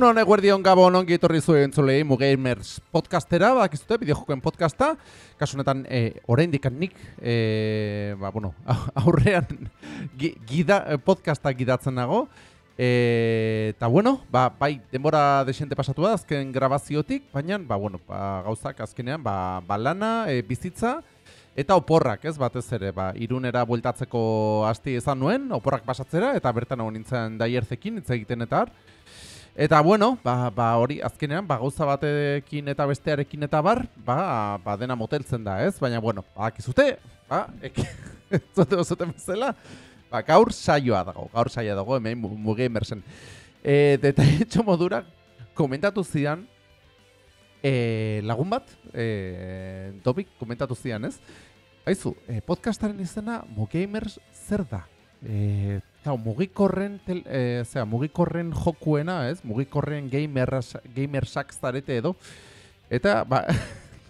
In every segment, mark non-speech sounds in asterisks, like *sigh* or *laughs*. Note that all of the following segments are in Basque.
Egun hone guardion gabon ongi etorri zuen zulei Mugamers podcastera, bak izute, bideojokoen podcasta. Kasunetan, e, oraindik nik, e, ba, bueno, *laughs* aurrean gida, podcasta gidatzen nago. Eta, bueno, ba, bai, denbora desente pasatu da, azken grabaziotik, baina, ba, bueno, ba, gauzak azkenean, ba, ba lana, e, bizitza, Eta oporrak, ez, batez ere, ba, irunera bueltatzeko asti izan nuen, oporrak pasatzera, eta bertan hau nintzen daierzekin, hitz egiten eta har. Eta bueno, ba, ba hori azkenean, ba, gauza batekin eta bestearekin eta bar, ba, ba dena moteltzen da, ez? Baina, bueno, ba, akizute, ba, zote osote bezala, ba, gaur saioa dago, gaur saioa dago, hemen mugi inbersen. E, eta etxo modura, komentatu zidan, e, lagun bat, e, Dobik komentatu zian, ez? Haizu, e, podcastaren izena Mugamers zer da? E, Eta mugikorren, tel, e, zera, mugikorren jokuena, ez? Mugikorren gamersak zarete edo. Eta, ba,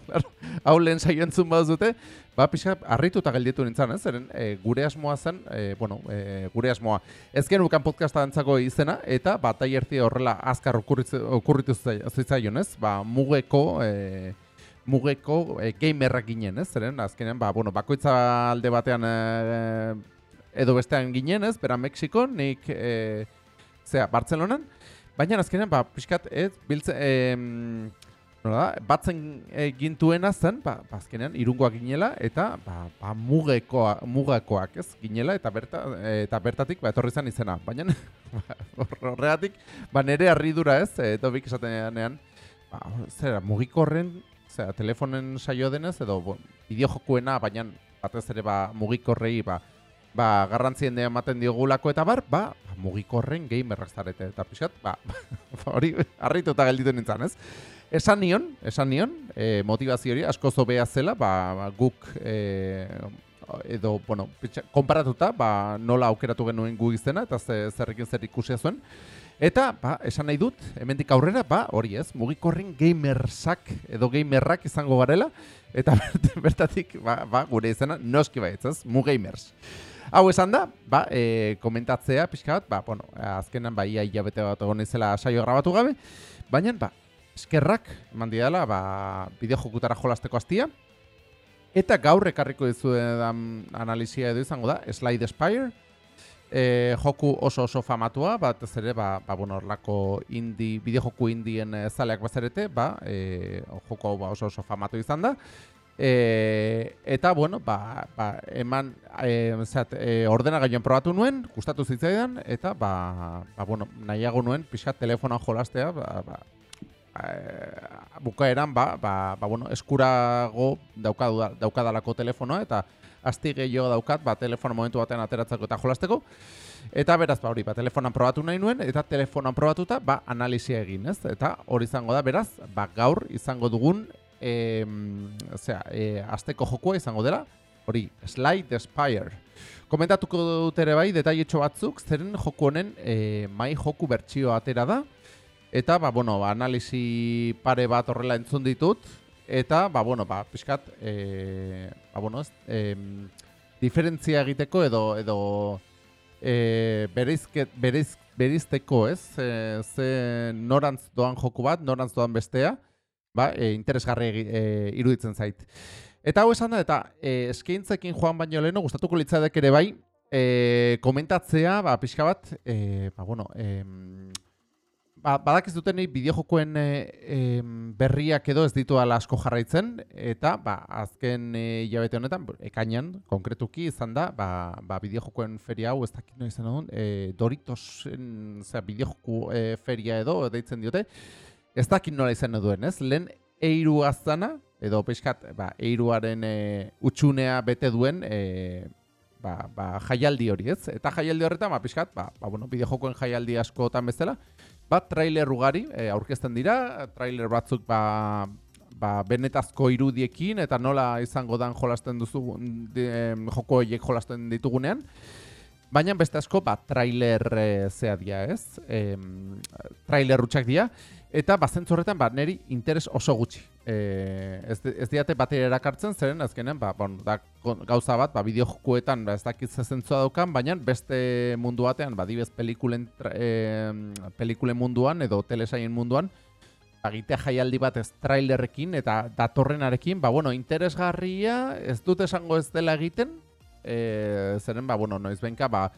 *laughs* hau lehen saioentzun bat zute, ba, pixka, arrituta gelditu nintzen, ez? Zeren, e, gure asmoa zen, e, bueno, e, gure asmoa. Ez genukan podcasta dantzako izena, eta, ba, taierti horrela azkar okurritu zitzaion, ez? Ba, mugeko, e, mugeko e, gamerrak ginen, ez? Zeren, azkenean, ba, bueno, bakoitza alde batean e, edo bestean ginen, ez? Bera Mexikon, nik, e, zera, Bartzelonan, baina azkenean, ba, pixkat, ez, biltzen, e, Nola, batzen egintuena zen, ba, ba, irungoak ginela, eta ba, ba, mugekoa, mugakoak ez ginela, eta, berta, eta bertatik ba, etorri zen izena. Baina *laughs* horregatik, ba, nire harridura ez, eta bik esaten ean, ba, zera, mugikorren, zera, telefonen saio denez, edo bideo jokuena, baina batez ere ba, mugikorrei, ba, ba, garrantzien ematen diogulako eta bar, ba, ba mugikorren gamerrak zarete. Eta pixat, *laughs* ba, hori, harrituta gelditu nintzen, ez? Esan nion, esan nion, e, motivazio hori asko zobea zela, ba, ba guk e, edo, bueno, pitxa, konparatuta, ba, nola aukeratu genuen gu izena, eta ze, zerrekin zer ikusia zuen. Eta, ba, esan nahi dut, hemendik aurrera, ba, hori ez, mugikorren gamersak edo gamerrak izango garela, eta *laughs* bertatik, ba, ba gure izena, noski baietz, ez, mugamers. Hau esan da, ba, e, komentatzea pixka bat, ba, bueno, azkenan, ba, ia hilabete bat egon izela saio grabatu gabe, baina, ba, eskerrak eman didala, ba, bideo jokutara jolasteko hastia. Eta gaur ekarriko dizu analizia edo izango da, Slide Spire. E, joku oso oso famatua, bat ez ere, ba, ba, bueno, orlako indi, bideo joku indien e, zaleak bazarete, ba, e, hau ba, oso oso famatu izan da. E, eta, bueno, ba, ba, eman, e, zat, e, ordena gaioen probatu nuen, gustatu zitzaidan, eta, ba, ba, bueno, nahiago nuen, pixat telefonan jolastea, ba, ba, e, bukaeran ba, ba, ba, bueno, eskurago daukadu, daukadalako telefonoa eta asti gehiago daukat ba, telefono momentu batean ateratzeko eta jolasteko. Eta beraz, ba, hori, ba, telefonan probatu nahi nuen, eta telefonan probatuta, ba, analizia egin, ez? Eta hori izango da, beraz, ba, gaur izango dugun, e, zera, e, azteko jokua izango dela, hori, Slide Spire. Komentatuko dut ere bai, detaietxo batzuk, zeren joku honen e, mai joku bertsioa atera da, Eta, ba, bueno, ba, analizi pare bat horrela entzun ditut. Eta, ba, bueno, ba, pixkat, e, ba, bueno, ez, e, diferentzia egiteko edo, edo e, bereizket, bereiz, bereizteko, ez? E, ze norantz doan joku bat, norantz doan bestea, ba, e, interesgarri e, iruditzen zait. Eta hau esan da, eta e, eskaintzekin joan baino leheno, gustatuko litzadek ere bai, e, komentatzea, ba, pixka bat, e, ba, bueno, e, ba, badak ez duten bideojokoen e, berriak edo ez ditu ala asko jarraitzen, eta ba, azken hilabete honetan, ekainan, konkretuki izan da, ba, ba, bideojokoen feria hau ez dakit no izan e, Doritosen bideojoko e, feria edo deitzen diote, ez dakit nola izan duen, ez? Lehen eiru azana, edo pixkat, ba, eiruaren e, utxunea bete duen, e, ba, ba, jaialdi hori, ez? Eta jaialdi horretan, ba, pixkat, ba, ba, bueno, bideojokoen jaialdi askotan bezala, bat trailer ugari e, aurkezten dira, trailer batzuk ba, ba, benetazko irudiekin eta nola izango dan jolasten duzu de, joko horiek jolasten ditugunean. Baina beste asko, ba, trailer e, zea dia, ez? E, trailer rutsak dia, eta bazentzu horretan, ba, neri interes oso gutxi. E, ez, ez diate batera erakartzen, zeren azkenen, ba, bon, da, gauza bat, ba, bideo jokuetan, ba, ez dakit zezentzua daukan, baina beste mundu batean, ba, dibez pelikulen, e, pelikulen munduan, edo telesaien munduan, agitea jaialdi bat ez trailerrekin eta datorrenarekin, ba, bueno, interesgarria, ez dut esango ez dela egiten, e, zeren, ba, bueno, noiz benka, ba,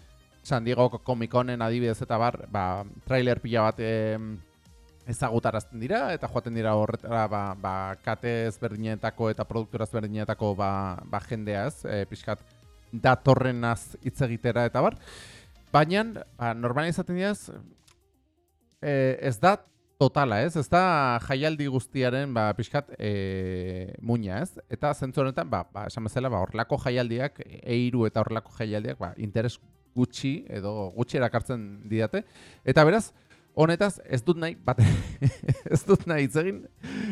San Diego Comic Conen adibidez eta bar, ba, trailer pila bat e, ezagutarazten dira, eta joaten dira horretara, ba, ba, kate ezberdinetako eta produktura ezberdinetako ba, ba, jendea ez, e, pixkat datorrenaz hitz egitera eta bar. Baina, ba, normalizaten dira e, ez da totala, ez? Ez da jaialdi guztiaren ba, pixkat e, muina, ez? Eta zentzu honetan, ba, ba, esan bezala, ba, horlako jaialdiak, eiru eta horlako jaialdiak, ba, interes gutxi edo gutxi erakartzen didate. Eta beraz, honetaz, ez dut nahi, bate, *laughs* ez dut nahi itzegin,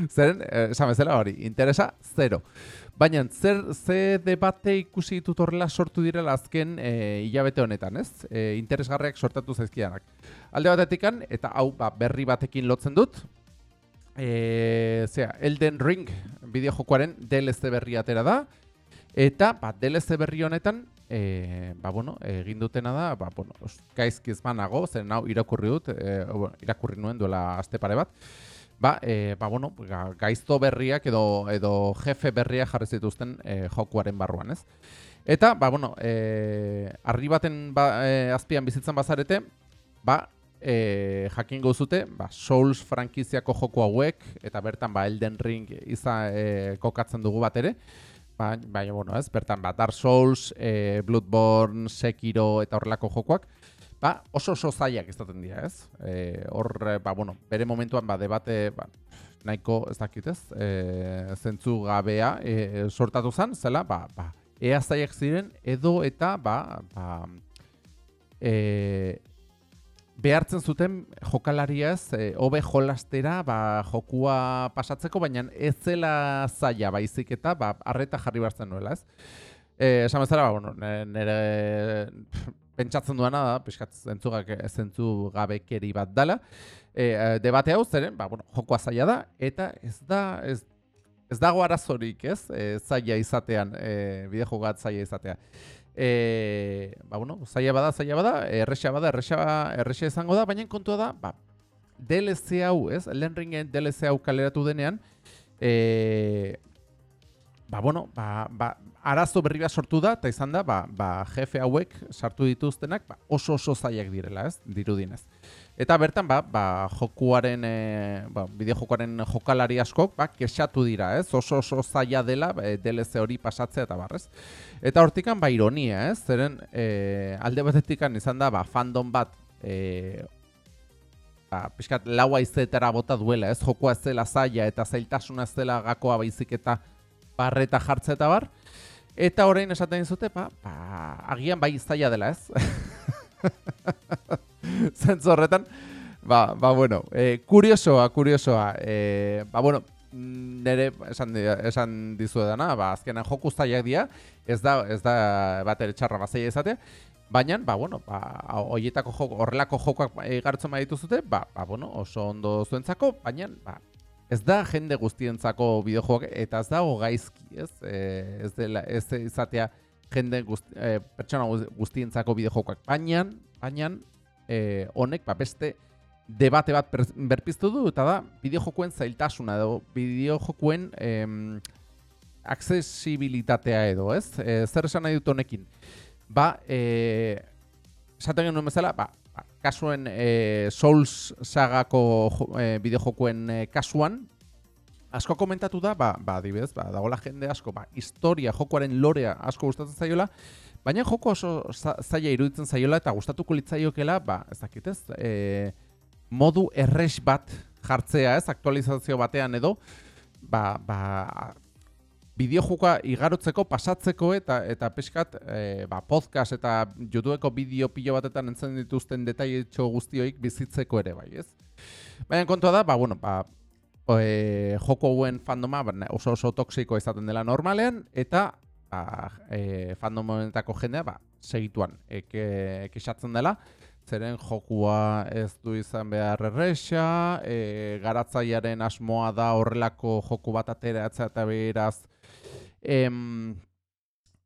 zeren, eh, esan bezala hori, interesa, zero. Baina, zer ze debate ikusi ditut horrela sortu direla azken e, hilabete honetan, ez? E, interesgarriak sortatu zaizkidanak. Alde batetik eta hau ba, berri batekin lotzen dut, e, zera, Elden Ring bideo jokoaren DLC berri atera da, eta ba, DLC berri honetan, e, ba, bueno, egin dutena da, ba, bueno, gaizkiz banago, zer nau irakurri dut, e, irakurri nuen duela aste pare bat, ba, e, ba, bueno, gaizto berriak edo, edo jefe berriak jarri zituzten e, jokuaren barruan, ez? Eta, ba, bueno, e, arri baten ba, e, azpian bizitzen bazarete, ba, e, jakin gozute, ba, Souls frankiziako joku hauek, eta bertan, ba, Elden Ring iza e, kokatzen dugu bat ere, ba, baina, bueno, ez, bertan, ba, Dark Souls, e, Bloodborne, Sekiro eta horrelako jokuak, ba, oso oso zaiak izaten dira, ez? E, hor, ba, bueno, bere momentuan, ba, debate, ba, nahiko, ez dakit, ez? E, zentzu gabea e, sortatu zen, zela, ba, ba, ea zaiak ziren, edo eta, ba, ba, e, behartzen zuten jokalariaz, e, hobe jolastera, ba, jokua pasatzeko, baina ez zela zaila baizik eta, ba, arreta jarri behar nuela, ez? Eh, esan bezala, ba, bueno, nire pentsatzen duena da, pixkat zentzugak zentzu gabekeri bat dela. E, debate hau zeren, ba, bueno, jokoa zaila da, eta ez da, ez, ez dago arazorik, ez? E, zaila izatean, e, bide jogat zaila izatea. E, ba, bueno, zaila bada, zaila bada, erresa bada, erresa, erresa izango da, baina kontua da, ba, DLC hau, ez? Lehen ringen DLC hau kaleratu denean, e, ba, bueno, ba, ba, arazo berri bat sortu da, eta izan da, ba, ba, jefe hauek sartu dituztenak ba, oso oso zaiak direla, ez, dirudinez. Eta bertan, ba, ba, jokuaren, e, ba, bideo jokuaren jokalari askok, ba, kesatu dira, ez, oso oso zaila dela, e, DLC hori pasatzea eta barrez. Eta hortikan, ba, ironia, ez, zeren, e, alde batetikan izan da, ba, fandom bat, e, ba, pixkat, laua izetera bota duela, ez, jokua ez zela zaila eta zailtasuna ez zela gakoa baizik eta barreta jartze eta bar, Eta orain esaten zute, ba, ba, agian bai zaila dela, ez? *laughs* *laughs* Zentzu horretan, ba, ba, bueno, e, kuriosoa, kuriosoa, e, ba, bueno, nire esan, esan dizu edana, ba, azkenan joku zailak dira, ez da, ez da bat ere txarra bazaia izatea, baina, ba, bueno, ba, oietako joko, horrelako jokoak gartzen baditu zute, ba, ba, bueno, oso ondo zuentzako, baina, ba, ez da jende guztientzako bideojoak eta ez dago gaizki, ez? E, ez dela ez izatea jende guzti, e, pertsona guztientzako bideojoak. Baina, baina e, honek ba beste debate bat berpiztu du eta da bideojokoen zailtasuna edo bideojokoen em, accessibilitatea edo, ez? E, zer esan nahi dut honekin? Ba, eh esaten genuen bezala, ba, kasuen e, Souls sagako e, bideojokoen e, kasuan, asko komentatu da, ba, ba adibidez, ba, dagoela jende asko, ba, historia, jokoaren lorea asko gustatzen zaiola, baina joko oso zaila iruditzen zaiola eta gustatuko litzaiokela, ba, ez dakit ez, e, modu erres bat jartzea ez, aktualizazio batean edo, ba, ba, bideojokoa igarotzeko, pasatzeko eta eta peskat e, ba, podcast eta YouTubeko bideo pilo batetan entzen dituzten detailetxo guztioik bizitzeko ere bai, ez? Baina kontua da, ba, bueno, ba, e, joko hauen fandoma ba, oso oso toksiko izaten dela normalean eta ba, e, fandomoetako jendea ba, segituan ekexatzen dela, zeren jokua ez du izan behar erresa, e, garatzaiaren asmoa da horrelako joku bat ateratzea eta beraz, em,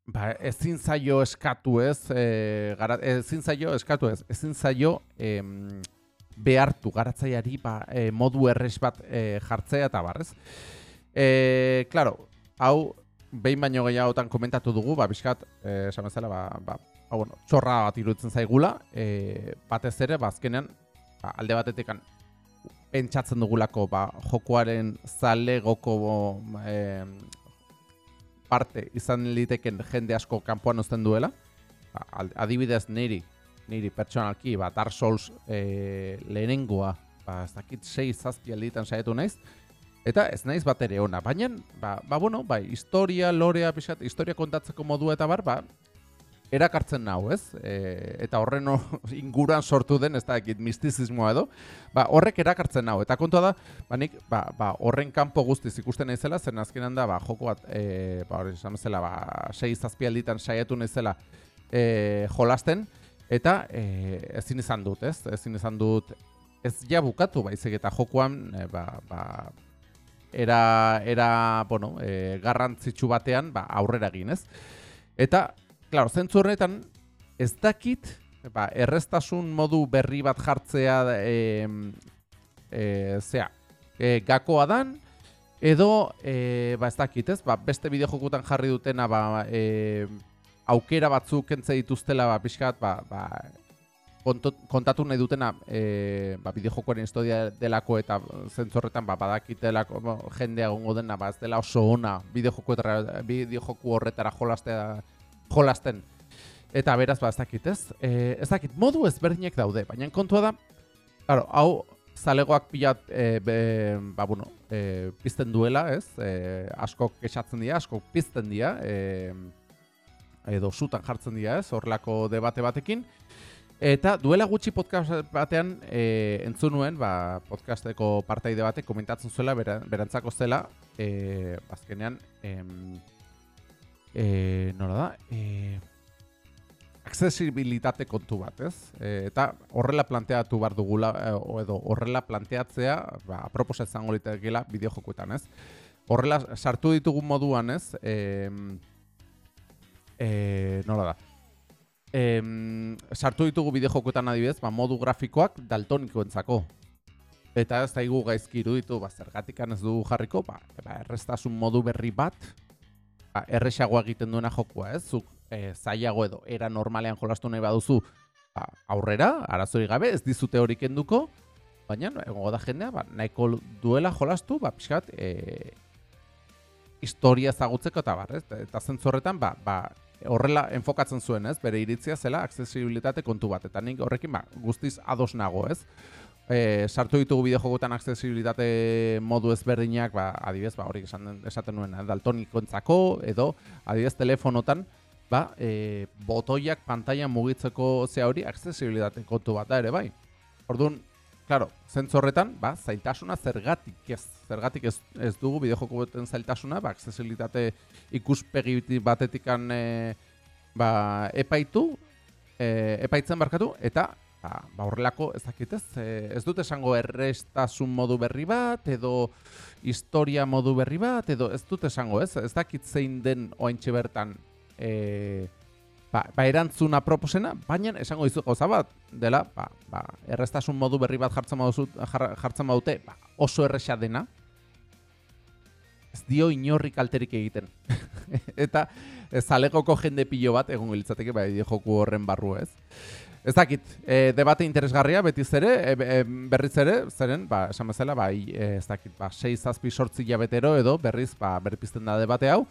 ba, ezin zaio eskatu ez, e, gara, ezin zaio eskatu ez, ezin zaio em, behartu garatzaiari ba, e, modu erres bat e, jartzea eta barrez. E, claro, hau behin baino gehiagotan komentatu dugu, ba, biskat, eh, esan bezala, ba, ba, ba, bueno, txorra bat iruditzen zaigula, e, batez ere, ba, azkenean, ba, alde batetik pentsatzen dugulako, ba, jokoaren zale goko e, parte izan liteken jende asko kanpoan uzten duela, ba, adibidez niri, niri pertsonalki, ba, Dark Souls e, lehenengoa, ba, ez dakit 6 zazpi alditan saietu naiz, Eta ez naiz bat ere ona, baina, ba, ba bueno, bai, historia, lorea, pixat, historia kontatzeko modua eta bar, ba, erakartzen nau, ez? E, eta horren *laughs* inguruan sortu den, ez da, ekit, mistizismoa edo, ba, horrek erakartzen nau. Eta kontua da, ba, nik, ba, ba, horren kanpo guztiz ikusten naizela, zen azkenan da, ba, joko bat, e, ba, hori, esan bezala, ba, sei zazpi alditan saiatu naizela e, jolasten, eta e, ezin izan dut, ez? Ezin izan dut, ez ja bukatu, baizik, eta jokoan, e, ba, ba, era, era bueno, e, garrantzitsu batean ba, aurrera egin, ez? Eta, klaro, zentzu horretan, ez dakit, ba, erreztasun modu berri bat jartzea, e, e, zea, e, gakoa dan, edo, e, ba, ez dakit, ez? Ba, beste bideo jokutan jarri dutena, ba, e, aukera batzuk entze dituztela, ba, pixkat, ba, ba, kontatu nahi dutena e, ba, bideojokoaren historia delako eta zentzorretan ba, badakitelako bo, jendea gongo dena ba, ez dela oso ona bideojoku, bideojoku horretara jolastea, jolasten. Eta beraz, ba, ez dakit ez. E, ez dakit, modu ezberdinek daude, baina kontua da, claro, hau zalegoak pilat e, be, ba, bueno, e, pizten duela, ez? E, askok esatzen dira, askok pizten dira, e, edo sutan jartzen dira, ez? Horrelako debate batekin. Eta duela gutxi podcast batean e, entzun nuen, ba, podcasteko partaide batek komentatzen zuela berantzako zela, e, azkenean, em, e, nola da, e, accesibilitate kontu bat, ez? E, eta horrela planteatu bar dugula, edo horrela planteatzea, ba, aproposa izango litekela bideo jokuetan, ez? Horrela sartu ditugun moduan, ez? E, e, nola da, em, sartu ditugu bideo jokoetan adibidez, ba, modu grafikoak daltonikoentzako. Eta ez daigu gaizki iruditu, ba, zergatik ez du jarriko, ba, ba, errestasun modu berri bat, ba, erresagoa egiten duena jokua, ez? Zuk e, zailago edo era normalean jolastu nahi baduzu ba, aurrera, arazori gabe, ez dizute hori kenduko, baina egongo da jendea, ba, nahiko duela jolastu, ba, pixkat, e, historia zagutzeko eta bar, ez? Eta zentzorretan, ba, ba, horrela enfokatzen zuen, ez? Bere iritzia zela accesibilitate kontu bat eta nik horrekin ba, guztiz ados nago, ez? E, sartu ditugu bideojokotan accesibilitate modu ezberdinak, ba, adibidez, ba, hori esan, esaten nuen, daltonikontzako edo adibidez telefonotan, ba, e, botoiak pantailan mugitzeko ze hori accesibilitate kontu bat da ere bai. Orduan, Claro, zentzu horretan, ba, zailtasuna zergatik ez. Zergatik ez, ez dugu bideojoko beten zailtasuna, ba, accesibilitate ikuspegi batetikan e, ba, epaitu, e, epaitzen barkatu, eta ba, ba horrelako ez dakit ez, e, ez dut esango errestasun modu berri bat, edo historia modu berri bat, edo ez dut esango ez, ez dakit zein den oaintxe bertan, e, ba, ba erantzuna proposena, baina esango dizu gauza bat dela, ba, ba, errestasun modu berri bat jartzen baduzu, jartzen badute, ba, oso erresa dena. Ez dio inorri kalterik egiten. *laughs* Eta zalegoko jende pilo bat egon gilitzateke bai joku horren barru, ez? Ez dakit, e, debate interesgarria beti zere, e, e, berriz ere, zeren, ba, esan bezala, bai, ez dakit, ba, 6 zazpi sortzi jabetero edo berriz, ba, berripizten da debate hau,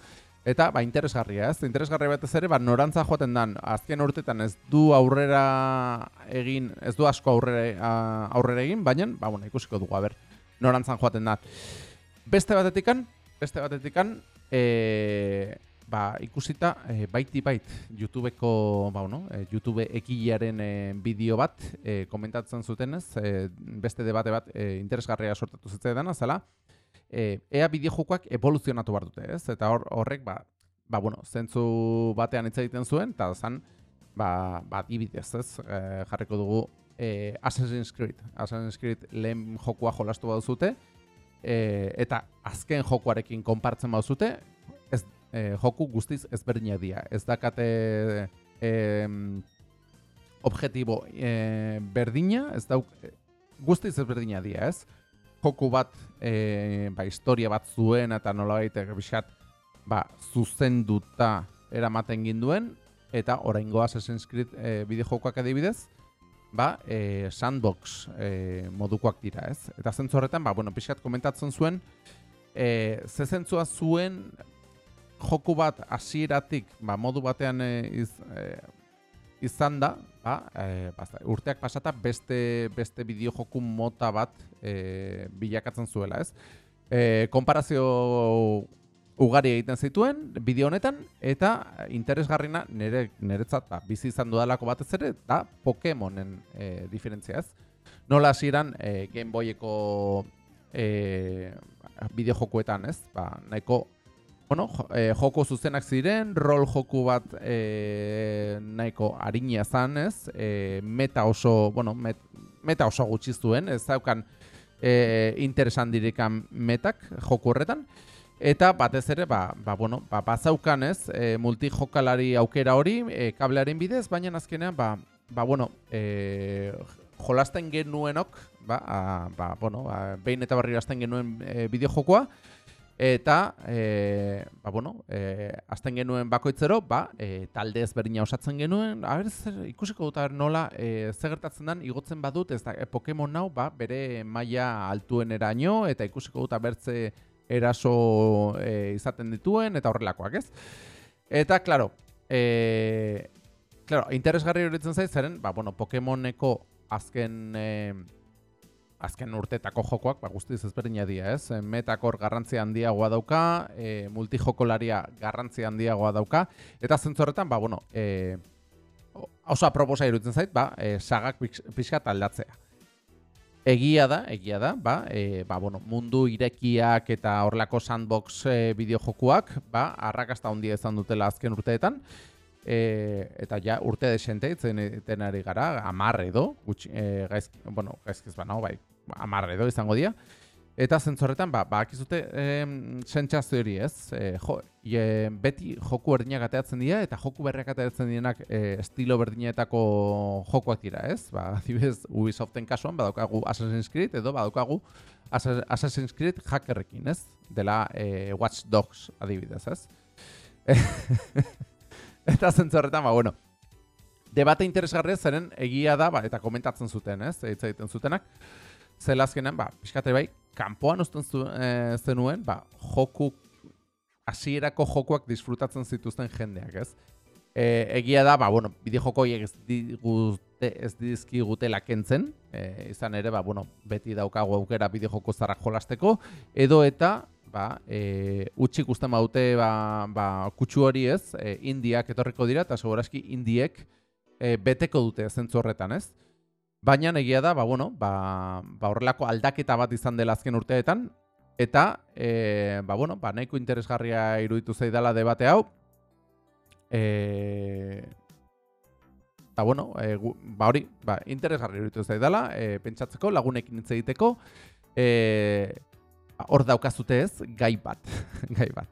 Eta, ba, interesgarria, ez? Interesgarria batez ere, ba, norantza joaten dan, azken urtetan ez du aurrera egin, ez du asko aurrera, aurrera egin, baina, ba, bueno, ikusiko dugu, ber, norantzan joaten da. Beste batetikan, beste batetikan, e, ba, ikusita, e, baiti bait, YouTubeko, ba, bueno, e, YouTube ekilearen e, bideo bat, e, komentatzen zutenez, e, beste debate bat e, interesgarria sortatu zitzen zela, e, ea bideojokoak evoluzionatu behar dute, ez? Eta hor, horrek, ba, ba, bueno, zentzu batean hitz egiten zuen, eta zan, ba, ba dibidez, ez, e, jarriko dugu e, Assassin's Creed. Assassin's Creed lehen jokua jolastu baduzute, e, eta azken jokuarekin konpartzen baduzute, ez, e, joku guztiz ezberdina dira. Ez dakate e, objetibo e, berdina, ez dauk, guztiz ezberdina dira, ez? Joku bat, e, ba, historia bat zuen eta nola baita, biskat, ba, zuzenduta eramaten ginduen, eta oraingo Assassin's Creed e, bideojokoak adibidez, ba, e, sandbox e, modukoak dira, ez? Eta zentzu horretan, ba, bueno, pixkat komentatzen zuen, e, ze zentzua zuen joku bat hasieratik ba, modu batean e, iz, e, izan da, ba, e, basta, urteak pasata beste, beste bideojoku mota bat e, bilakatzen zuela, ez? E, konparazio ugari egiten zituen bideo honetan eta interesgarrina nere niretzat ba, bizi izan dudalako batez ere da Pokémonen e, diferentzia ez. Nola hasieran e, Game Boyeko e, bideo jokuetan ez, ba, nahiko bueno, e, joko zuzenak ziren, rol joku bat e, nahiko harina zan ez, e, meta oso, bueno, met, meta oso gutxi zuen, ez daukan e, interesan dirikan metak joku horretan, Eta batez ere, ba, ba, bueno, ba, bazaukan ez, e, multijokalari aukera hori, e, kablearen bidez, baina azkenean, ba, ba, bueno, e, jolasten genuenok, ba, a, ba, bueno, ba, behin eta barri azten genuen e, bideojokoa, eta, e, ba, bueno, e, azten genuen bakoitzero, ba, e, talde ezberdina osatzen genuen, a ber, zer, ikusiko dut, nola, e, zer gertatzen den, igotzen badut, ez da, e, Pokemon nau, ba, bere maila altuen eraino, eta ikusiko dut, abertze, eraso e, izaten dituen eta horrelakoak, ez? Eta, claro, e, claro, interesgarri horitzen zaiz, zeren, ba, bueno, Pokemoneko azken e, azken urtetako jokoak, ba, guztiz ezberdina dira, ez? Metakor garrantzia handiagoa dauka, e, multijokolaria garrantzia handiagoa dauka, eta zentzorretan, ba, bueno, e, oso aproposa iruditzen zait, ba, e, sagak pixka aldatzea. Egia da, egia da, ba, e, ba, bueno, mundu irekiak eta horlako sandbox e, bideojokuak, ba, arrakasta handia izan dutela azken urteetan, e, eta ja, urte desente, itzen ari gara, amarre edo, gutxi, e, gaizk, bueno, gaizkiz ba, no, bai, amarre edo izango dira, Eta zentzorretan, ba, ba akizute eh, sentsazio hori ez. E, jo, e, beti joku berdinak ateatzen dira eta joku berriak ateatzen dienak e, estilo berdinetako jokoak dira ez. Ba, adibidez, Ubisoften kasuan, badaukagu Assassin's Creed edo badaukagu Assassin's Creed hackerrekin ez. Dela e, Watch Dogs adibidez ez. *laughs* *laughs* eta zentzorretan, ba, bueno, debate interesgarria zeren egia da, ba, eta komentatzen zuten ez, egiten zutenak. Zelazkenan, ba, pixkate bai, kanpoan uzten zu, e, zenuen, ba, joku, hasierako jokuak disfrutatzen zituzten jendeak, ez? E, egia da, ba, bueno, bide joko ez, digute, ez dizki gutela kentzen, e, izan ere, ba, bueno, beti daukago aukera bide joko zarrak jolasteko, edo eta, ba, e, utxik usten baute, ba, ba, kutsu hori ez, e, indiak etorriko dira, eta segurazki indiek e, beteko dute zentzu horretan, ez? Baina egia da, ba, bueno, ba, ba horrelako aldaketa bat izan dela azken urteetan, eta, e, ba, bueno, ba, nahiko interesgarria iruditu zaidala debate hau. E, eta, bueno, e, ba, hori, ba, interesgarria iruditu zaidala, e, pentsatzeko, lagunekin hitz egiteko, e, hor daukazute ez, gai bat, *laughs* gai bat.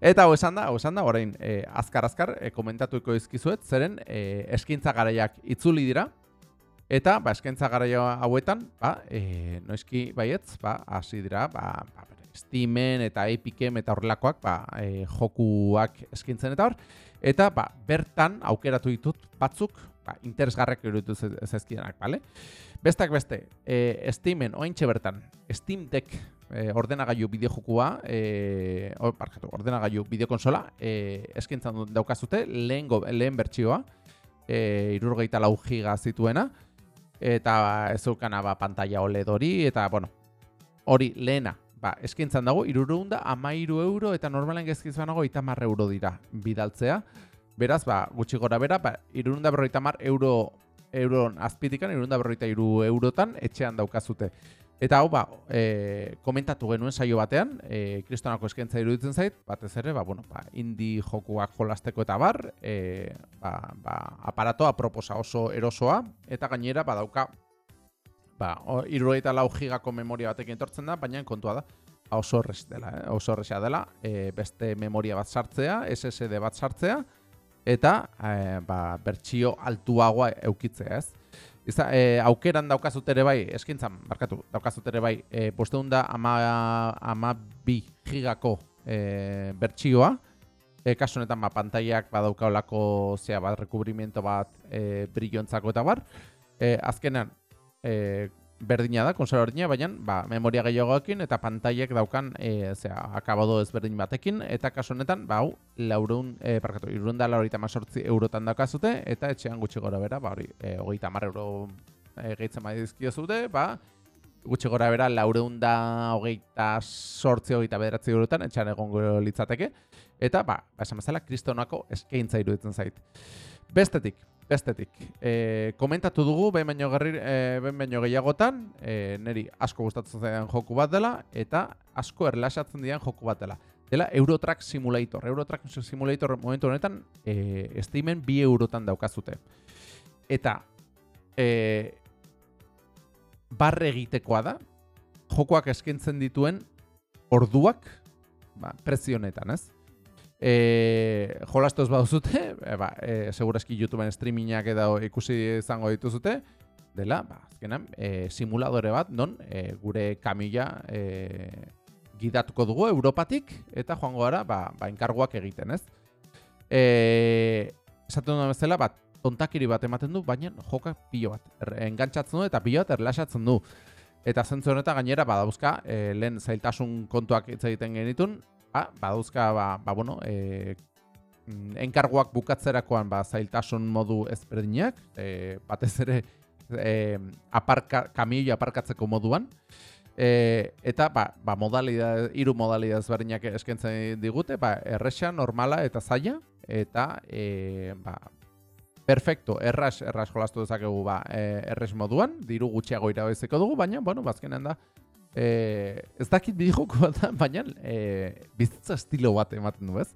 Eta hau esan da, hau esan da, orain, e, azkar, azkar, e, komentatuko izkizuet, zeren, e, eskintza garaiak itzuli dira, Eta, ba, eskentza garaio hauetan, ba, e, noizki baietz, ba, hasi dira, ba, ba, Steamen eta Epicem eta horrelakoak, ba, e, jokuak eskintzen eta hor. Eta, ba, bertan aukeratu ditut batzuk, ba, interesgarrek eruditu zezkidenak, bale? Bestak beste, e, Steamen, ointxe bertan, Steam Deck e, ordenagailu bideojokua, e, ordenagailu ordenagailu bideokonsola, e, eskintzen daukazute, lehen, go, lehen bertxioa, e, irurgeita lau giga zituena, eta ez zeukana ba, pantalla OLED hori, eta, bueno, hori lehena, ba, eskintzan dago, irurunda amairu euro, eta normalen gezkizan dago, itamar euro dira bidaltzea. Beraz, ba, gutxi gora bera, ba, irurunda berroita mar euro, euron azpitikan, irurunda berroita iru eurotan, etxean daukazute. Eta hau, ba, e, komentatu genuen saio batean, e, kristonako eskentza iruditzen zait, batez ere, ba, bueno, ba, indi jokuak jolasteko eta bar, e, ba, ba, aparatoa proposa oso erosoa, eta gainera, badauka, ba, irurogeita lau gigako memoria batekin entortzen da, baina kontua da, oso horrez dela, eh? oso horreza dela, e, beste memoria bat sartzea, SSD bat sartzea, eta e, ba, bertxio altuagoa eukitzea, ez? Iza, e, aukeran daukazut ere bai, eskintzan, barkatu, daukazut ere bai, e, posteun da ama, ama bi gigako e, bertxioa, e, kasu honetan ba, pantaiak badaukaolako zea bat, rekubrimiento bat e, brillontzako eta bar, e, azkenan, e, berdina da, konserva baina ba, memoria gehiagoekin eta pantaiek daukan e, zera, akabado ezberdin batekin, eta kasu honetan, ba, hau, laurun, e, parkatu, irun da laurita mazortzi eurotan daukazute, eta etxean gutxi gora bera, ba, hori, e, hogeita mar euro e, gehitzen dizkio zute, ba, gutxi gora bera, laureun da hogeita sortzi hogeita bederatzi eurotan, etxean egon litzateke, eta, ba, ba esan bezala, kristonako eskaintza iruditzen zait. Bestetik, bestetik. E, komentatu dugu, behin baino, gerri, e, baino gehiagotan, e, niri asko gustatzen zaidan joku bat dela, eta asko erlaxatzen dian joku bat dela. Dela Eurotrack Simulator. Eurotrack Simulator momentu honetan, e, estimen bi eurotan daukazute. Eta, e, barre egitekoa da, jokoak eskentzen dituen orduak, ba, prezionetan, ez? E, jolastu ez baduzute, *laughs* e, ba, e, segurazki YouTubeen streamingak edo ikusi izango dituzute, dela, ba, azkenan, e, simuladore bat, non, e, gure kamila e, gidatuko dugu Europatik, eta joango gara, ba, ba enkarguak egiten, ez? E, esatu duen bezala, bat, tontakiri bat ematen du, baina joka pilo bat, er, engantzatzen du eta pilo bat erlaxatzen du. Eta zentzu honetan gainera, badauzka, e, lehen zailtasun kontuak hitz egiten genitun, ba, badauzka, ba, ba, bueno, e, enkarguak bukatzerakoan ba, zailtasun modu ezberdinak, e, batez ere e, aparka, kamio aparkatzeko moduan, e, eta ba, ba, modalidad, iru modalidad ezberdinak eskentzen digute, ba, erresa, normala eta zaila, eta e, ba, perfecto, erras, erras jolastu dezakegu ba, e, erres moduan, diru gutxiago irabezeko dugu, baina, bueno, bazkenen da, eh, ez dakit bidijoko bat da, baina eh, bizitza estilo bat ematen du, ez?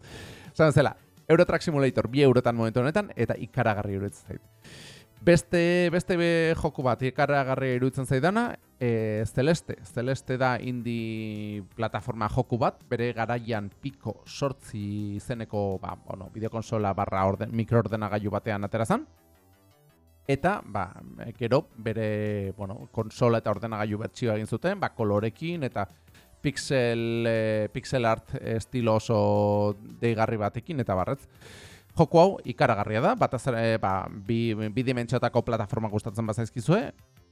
Zan zela, Eurotrack Simulator bi eurotan momentu honetan, eta ikaragarri iruditzen zait. Beste, beste be joku bat, ikaragarri iruditzen zaidana, e, Celeste. Celeste da indi plataforma joku bat, bere garaian piko sortzi izeneko ba, bueno, bideokonsola barra orden, mikroordenagailu batean aterazan eta ba, gero bere bueno, konsola eta ordenagailu bertsioa egin zuten, ba, kolorekin eta pixel, e, pixel art estilo oso deigarri batekin eta barretz. Joko hau ikaragarria da, bat azare, ba, bi, bi dimentsiotako plataforma gustatzen bazaizkizue,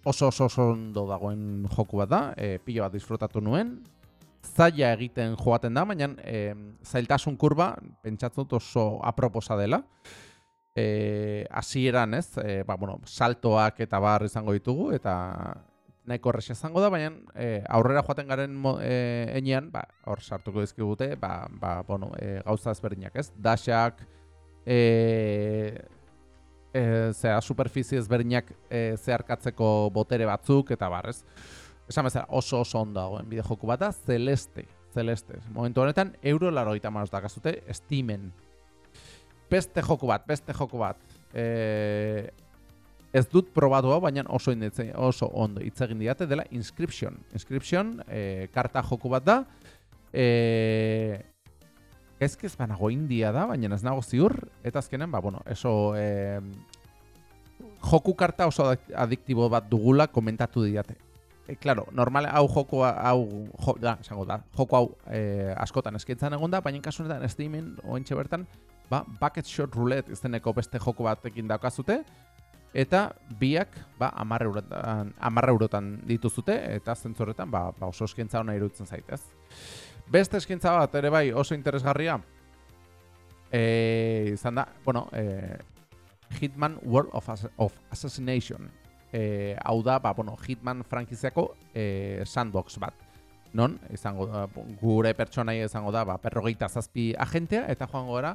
oso oso oso ondo dagoen joku bat da, e, pilo bat disfrutatu nuen, zaila egiten joaten da, baina e, zailtasun kurba pentsatzen oso aproposa dela eh hasieran, ez? E, ba, bueno, saltoak eta bar izango ditugu eta nahiko erres izango da, baina e, aurrera joaten garen e, enean, ba, hor sartuko dizkigute, ba, ba, bueno, e, gauza ezberdinak, ez? Dashak, e, e, zera, superfizie ezberdinak e, zeharkatzeko botere batzuk, eta barrez. Esan bezala, oso oso ondo dagoen bide joku bat da, Celeste. Celeste. Momentu honetan, euro laro gita dakazute, Steamen beste joku bat, beste joku bat. E, ez dut probatu hau, baina oso, indetze, oso ondo hitz egin diate dela Inscription. Inscription, e, karta joku bat da. E, ezkez banago india da, baina ez nago ziur. Eta azkenen, ba, bueno, eso... E, joku karta oso adiktibo bat dugula komentatu diate. E, claro, normal hau joko hau jo, da, da, joko hau e, askotan eskaintzan egon da, baina kasu honetan Steamen ointxe bertan ba, bucket shot roulette izeneko beste joko batekin daukazute, eta biak ba, amarra eurotan, eurotan dituzute, eta zentzorretan ba, ba oso eskintza hona iruditzen zaitez. Beste eskintza bat ere bai oso interesgarria, e, izan da, bueno, e, Hitman World of, of Assassination. E, hau da, ba, bueno, Hitman frankiziako e, sandbox bat. Non, izango gure pertsonai izango da, ba, perrogeita zazpi agentea, eta joango gara,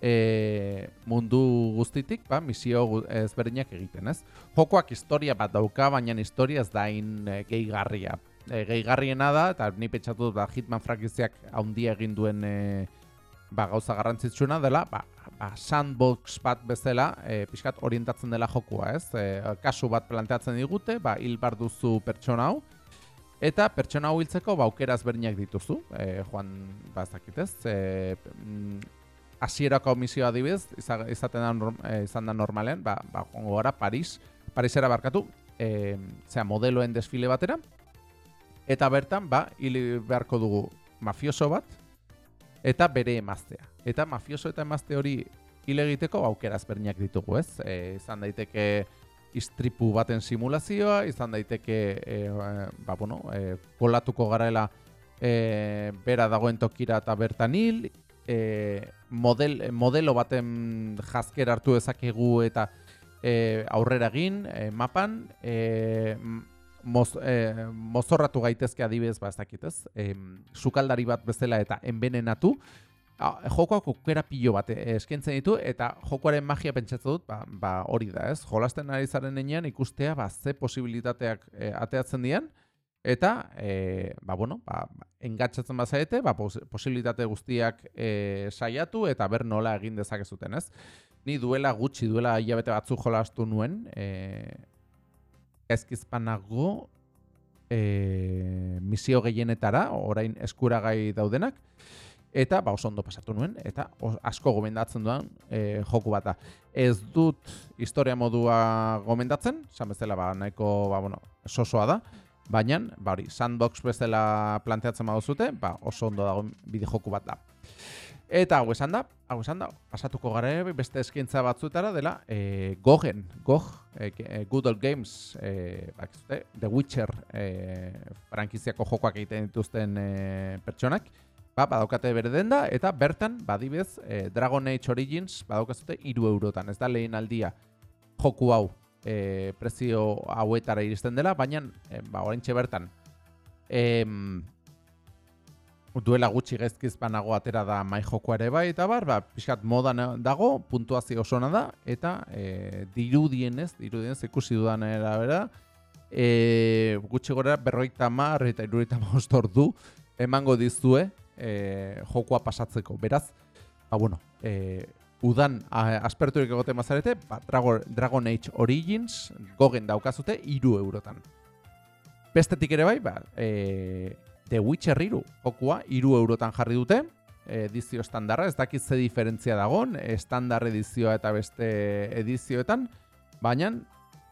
e, mundu guztitik, ba, misio ezberdinak egiten, ez? Jokoak historia bat dauka, baina historia ez dain e, gehigarria. e, gehigarriena da, eta ni pentsatu dut, ba, Hitman frankiziak handia egin duen e, ba, gauza garrantzitsuna dela, ba, ba, sandbox bat bezala, e, pixkat orientatzen dela jokua, ez? E, kasu bat planteatzen digute, ba, hil bar duzu pertsona hau, Eta pertsona hau hiltzeko ba aukeraz berniak dituzu. E, Joan ba ez dakit, ez? E, hasierako misioa adibidez, izaten da e, izan da normalean, ba ba gara Paris, Parisera barkatu, eh, modeloen desfile batera. Eta bertan, ba, hil beharko dugu mafioso bat, eta bere emaztea. Eta mafioso eta emazte hori hil egiteko aukeraz berniak ditugu, ez? E, izan daiteke istripu baten simulazioa, izan daiteke e, ba, bueno, e, kolatuko garaela e, bera dagoen tokira eta bertan hil, e, model, modelo baten jazker hartu dezakegu eta e, aurrera egin, e, mapan, e, moz, e, mozorratu gaitezke adibidez, ba ez dakit ez, e, sukaldari bat bezala eta enbenenatu, jokoak okera pilo bat eskentzen ditu eta jokoaren magia pentsatzen dut ba, ba hori da ez? Jolasten ari zaren enean ikustea ba ze posibilitateak e, ateatzen dian eta e, ba bueno ba engatzatzen bazaete ba posibilitate guztiak e, saiatu eta ber nola egin dezakezuten ez ni duela gutxi duela hilabete batzu jolastu nuen e, ezkizpanago e, misio gehienetara orain eskuragai daudenak eta ba oso ondo pasatu nuen eta asko gomendatzen duan e, joku bata. Ez dut historia modua gomendatzen, esan bezala ba nahiko ba bueno, sosoa da, baina ba hori sandbox bezala planteatzen baduzute, ba oso ondo dago bide joku bat da. Eta hau esan da, hau esan da, pasatuko gara beste eskaintza batzutara dela e, Gogen, Gog, e, Good Old Games, e, bakizute, The Witcher e, frankiziako jokoak egiten dituzten e, pertsonak, ba, badaukate bere denda, eta bertan, badibez, e, Dragon Age Origins badaukazute iru eurotan. Ez da lehen aldia joku hau e, prezio hauetara iristen dela, baina, e, ba, orintxe bertan, e, duela gutxi gezkiz banago atera da mai jokoa ere bai, eta bar, ba, pixkat modan dago, puntuazio osona da, eta e, dirudienez, dirudienez ikusi dudan era e, gutxi gora berroita mar eta iruroita du emango dizue e, jokoa pasatzeko. Beraz, ba, bueno, e, udan asperturik egote mazarete, ba, Dragon, Age Origins gogen daukazute iru eurotan. Bestetik ere bai, ba, e, The Witcher iru, jokoa iru eurotan jarri dute, edizio estandarra, ez dakit ze diferentzia dagon, estandar edizioa eta beste edizioetan, baina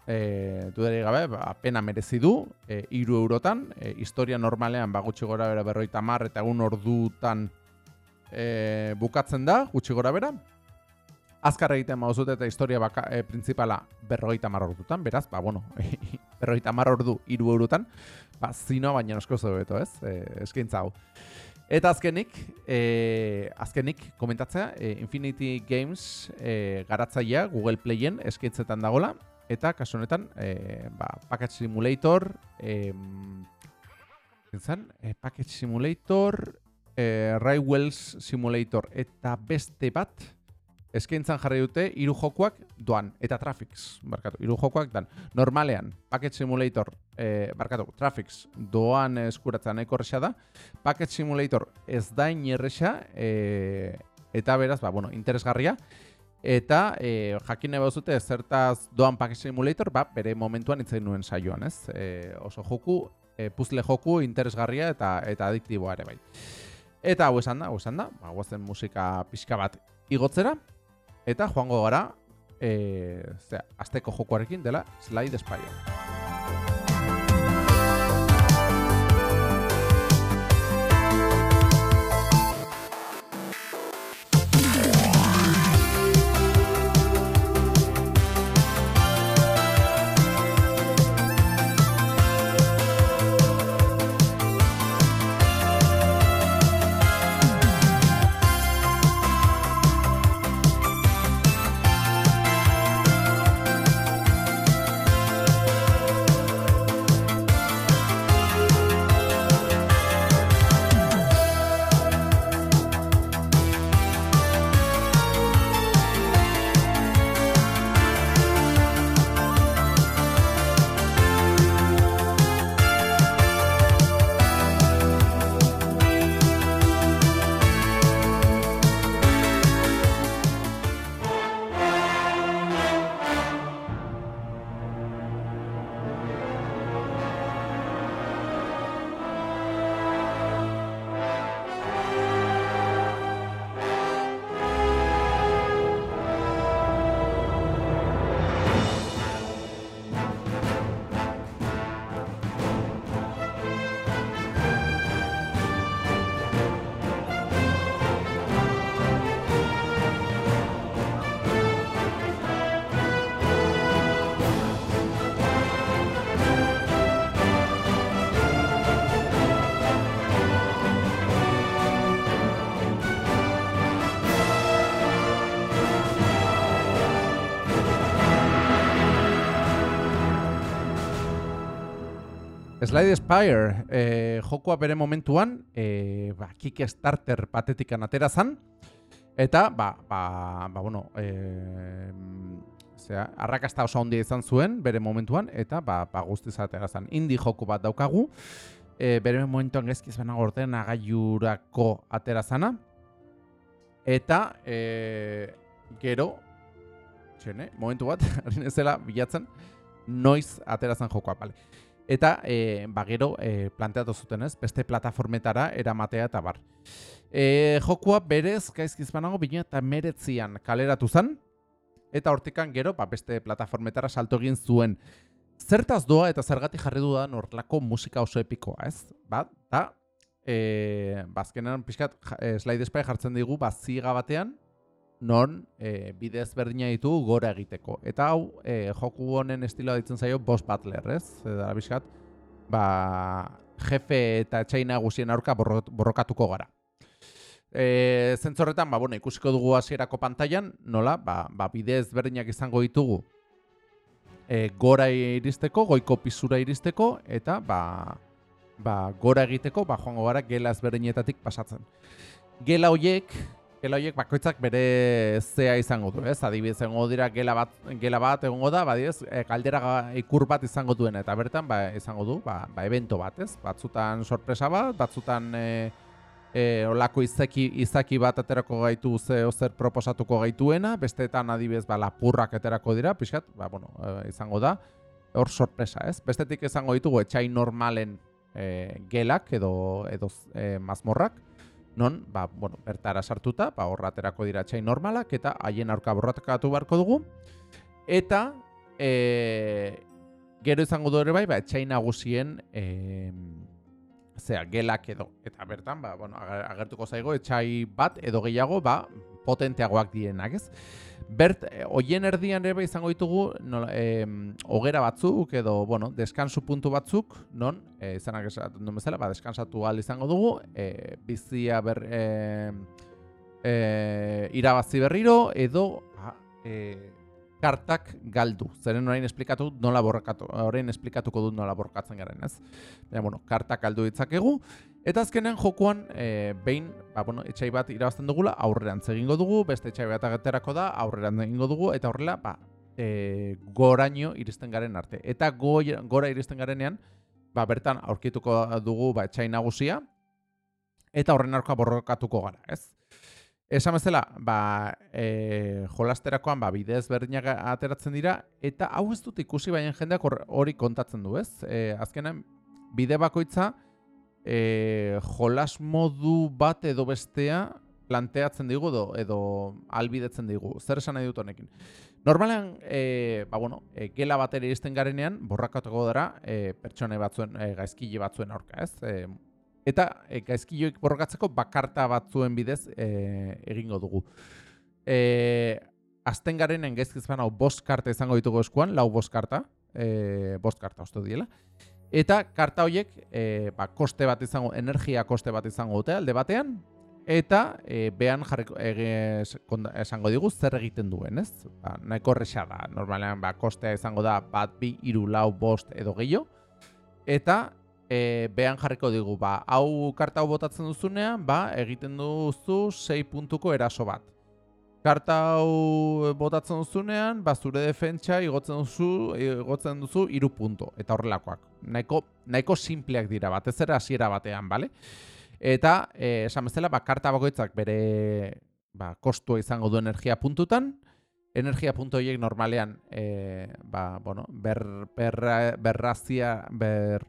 e, dudari gabe, ba, pena merezi du, e, iru eurotan, e, historia normalean, ba, gutxi gora bera berroita mar, eta egun ordutan e, bukatzen da, gutxi gora bera. Azkar egiten mauzut eta historia baka, e, principala berroita mar ordutan, beraz, ba, bueno, *laughs* berroita mar ordu iru eurotan, ba, zinoa baina nosko beto, ez, e, eskaintza hau. Eta azkenik, e, azkenik komentatzea, e, Infinity Games e, garatzaia Google Playen eskaintzetan dagola, eta kasu honetan e, ba, Package Simulator e, e, Package Simulator e, Railwells Simulator eta beste bat eskaintzan jarri dute hiru jokoak doan eta Traffics, barkatu, hiru jokoak dan. Normalean, Package Simulator, eh, barkatu, Traffics doan eskuratzen nahiko erresa da. Package Simulator ez da inerresa eh, eta beraz, ba, bueno, interesgarria. Eta e, jakin nahi zute zertaz doan Package Simulator, ba, bere momentuan itzen nuen saioan, ez? E, oso joku, e, puzzle joku interesgarria eta eta adiktiboa ere bai. Eta hau esan da, hau esan da, ba, guazen musika pixka bat igotzera, eta joango gara, e, zera, azteko jokuarekin dela Slide Spire. Slide Spire, e, jokoa bere momentuan, e, ba, Kickstarter patetikan atera zan, eta, ba, ba, ba bueno, e, zera, arrakasta oso handia izan zuen bere momentuan, eta ba, ba guztiz atera zan. Indi joko bat daukagu, e, bere momentuan gezkiz baina gorden agaiurako atera zana, eta e, gero, txene, momentu bat, *laughs* harin ezela bilatzen, noiz atera zan jokoa, bale. Eta, e, ba, gero, e, planteatu zuten ez, beste plataformetara eramatea eta bar. E, jokua berez, gaizkiz banago, bine eta meretzian kaleratu zen, eta hortikan gero, ba, beste plataformetara salto egin zuen. Zertaz doa eta zergatik jarri dudan horrelako musika oso epikoa, ez? Ba, eta, e, bazkenean, pixkat, e, slide jartzen digu, ba, ziga batean, non e, bidez berdina ditu gora egiteko. Eta hau, e, joku honen estiloa ditzen zaio boss battler, ez? Eta bizkat, ba, jefe eta etxaina guzien aurka borrokatuko gara. E, zentzorretan, ba, bueno, ikusiko dugu hasierako pantailan, nola, ba, ba, bidez berdinak izango ditugu e, gora iristeko, goiko pisura iristeko, eta ba, ba, gora egiteko, ba, joango gara gela ezberdinetatik pasatzen. Gela hoiek, gela hoiek bakoitzak bere zea izango du, ez? Adibidez, egongo dira gela bat, gela bat egongo da, badiez, e, kaldera ikur bat izango duena, eta bertan, ba, izango du, ba, ba evento bat, ez? Batzutan sorpresa bat, batzutan e, e, olako izaki, izaki bat aterako gaitu ze ozer proposatuko gaituena, besteetan adibidez, ba, lapurrak aterako dira, pixkat, ba, bueno, e, izango da, hor sorpresa, ez? Bestetik izango ditugu etxai normalen e, gelak edo, edo e, mazmorrak, non, ba, bueno, bertara sartuta, ba, horraterako dira txai normalak, eta haien aurka borratakatu beharko dugu. Eta, e, gero izango du ere bai, ba, txai nagusien, e, zera, gelak edo, eta bertan, ba, bueno, agertuko zaigo, etxai bat edo gehiago, ba, potenteagoak dienak, ez? Bert, eh, hoien erdian ere izango ditugu nola, eh, ogera batzuk edo, bueno, deskansu puntu batzuk, non, eh, izanak esatu duen bezala, ba, deskansatu al izango dugu, eh, bizia ber, eh, eh, irabazi berriro, edo, ah, eh, kartak galdu. Zeren orain esplikatu nola borrakatu, orain esplikatuko dut nola borkatzen garen, ez? Baina, bueno, kartak galdu ditzakegu. Eta azkenean jokuan, e, behin, ba, bueno, etxai bat irabazten dugula, aurreran egingo dugu, beste etxai bat ageterako da, aurreran egingo dugu, eta horrela, ba, e, goraino iristen garen arte. Eta go, gora iristen garenean, ba, bertan aurkituko dugu ba, etxai nagusia, eta horren arkoa borrokatuko gara, ez? Esan bezala, ba, e, jolasterakoan ba, bidez berdinak ateratzen dira, eta hau ez dut ikusi baina jendeak hori kontatzen du, ez? E, azkenean, bide bakoitza, e, jolas modu bat edo bestea planteatzen digu edo, edo albidetzen digu. Zer esan nahi dut honekin? Normalean, e, ba, bueno, e, gela bat ere izten garenean, borrakatuko dara e, pertsone batzuen, e, gaizkile batzuen aurka, ez? E, eta e, gaizkiloik borrokatzeko bakarta batzuen bidez e, egingo dugu. E, azten garenen gaizkiz hau bost karta izango ditugu eskuan, lau bost karta, e, bost karta uste diela. Eta karta horiek e, ba, koste bat izango, energia koste bat izango dute alde batean, eta e, behan jarriko esango digu zer egiten duen, ez? Ba, nahiko resa da, normalean ba, kostea izango da bat, bi, iru, lau, bost edo gehiago, eta e, behan jarriko digu, ba, hau karta hau botatzen duzunean, ba, egiten duzu 6 puntuko eraso bat karta hau botatzen duzunean, ba zure defentsa igotzen duzu, igotzen duzu 3 punto eta horrelakoak. Nahiko nahiko simpleak dira batez ere hasiera batean, bale? Eta eh esan bezala, ba karta bakoitzak bere ba kostua izango du energia puntutan. Energia puntu horiek normalean eh ba bueno, ber berrazia ber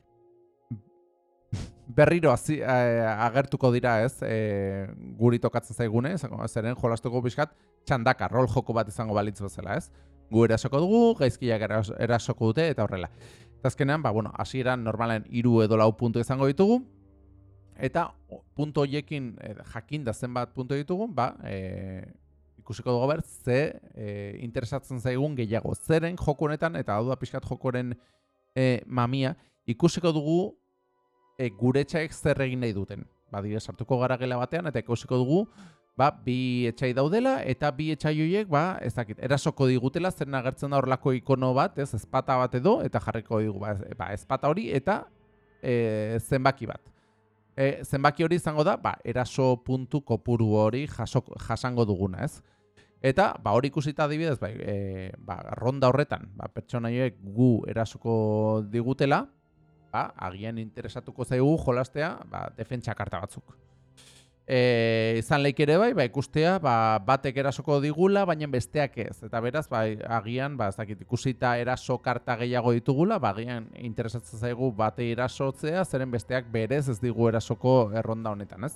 berriro hazi, eh, agertuko dira, ez? E, guri tokatzen zaigune, zeren jolastuko bizkat txandaka rol joko bat izango balitz bezala, ez? Gu erasoko dugu, gaizkiak erasoko dute eta horrela. Azkenean, ba bueno, hasieran normalen 3 edo 4 puntu izango ditugu. Eta punto hoiekin e, jakin da zenbat puntu ditugu, ba, e, ikusiko dugu ber ze e, interesatzen zaigun gehiago. Zeren joko honetan eta hau da pixkat jokoren e, mamia, ikusiko dugu e, gure etxaik zer egin nahi duten. Ba, dire, sartuko gara gela batean, eta ikusiko dugu, ba, bi etxai daudela, eta bi etxai horiek, ba, ez dakit, erasoko digutela, zer nagertzen da horlako ikono bat, ez, ezpata bat edo, eta jarriko digu, ba, ba ezpata hori, eta e, zenbaki bat. E, zenbaki hori izango da, ba, eraso puntu kopuru hori jasango duguna, ez? Eta, ba, hori ikusita adibidez, ba, e, ba, ronda horretan, ba, pertsonaiek gu erasoko digutela, ba, agian interesatuko zaigu jolastea, ba, defentsa karta batzuk. E, izan leik ere bai, ba, ikustea, ba, batek erasoko digula, baina besteak ez. Eta beraz, ba, agian, ba, ez dakit, ikusita eraso karta gehiago ditugula, ba, agian interesatzen zaigu bate erasotzea, zeren besteak berez ez digu erasoko erronda honetan, ez?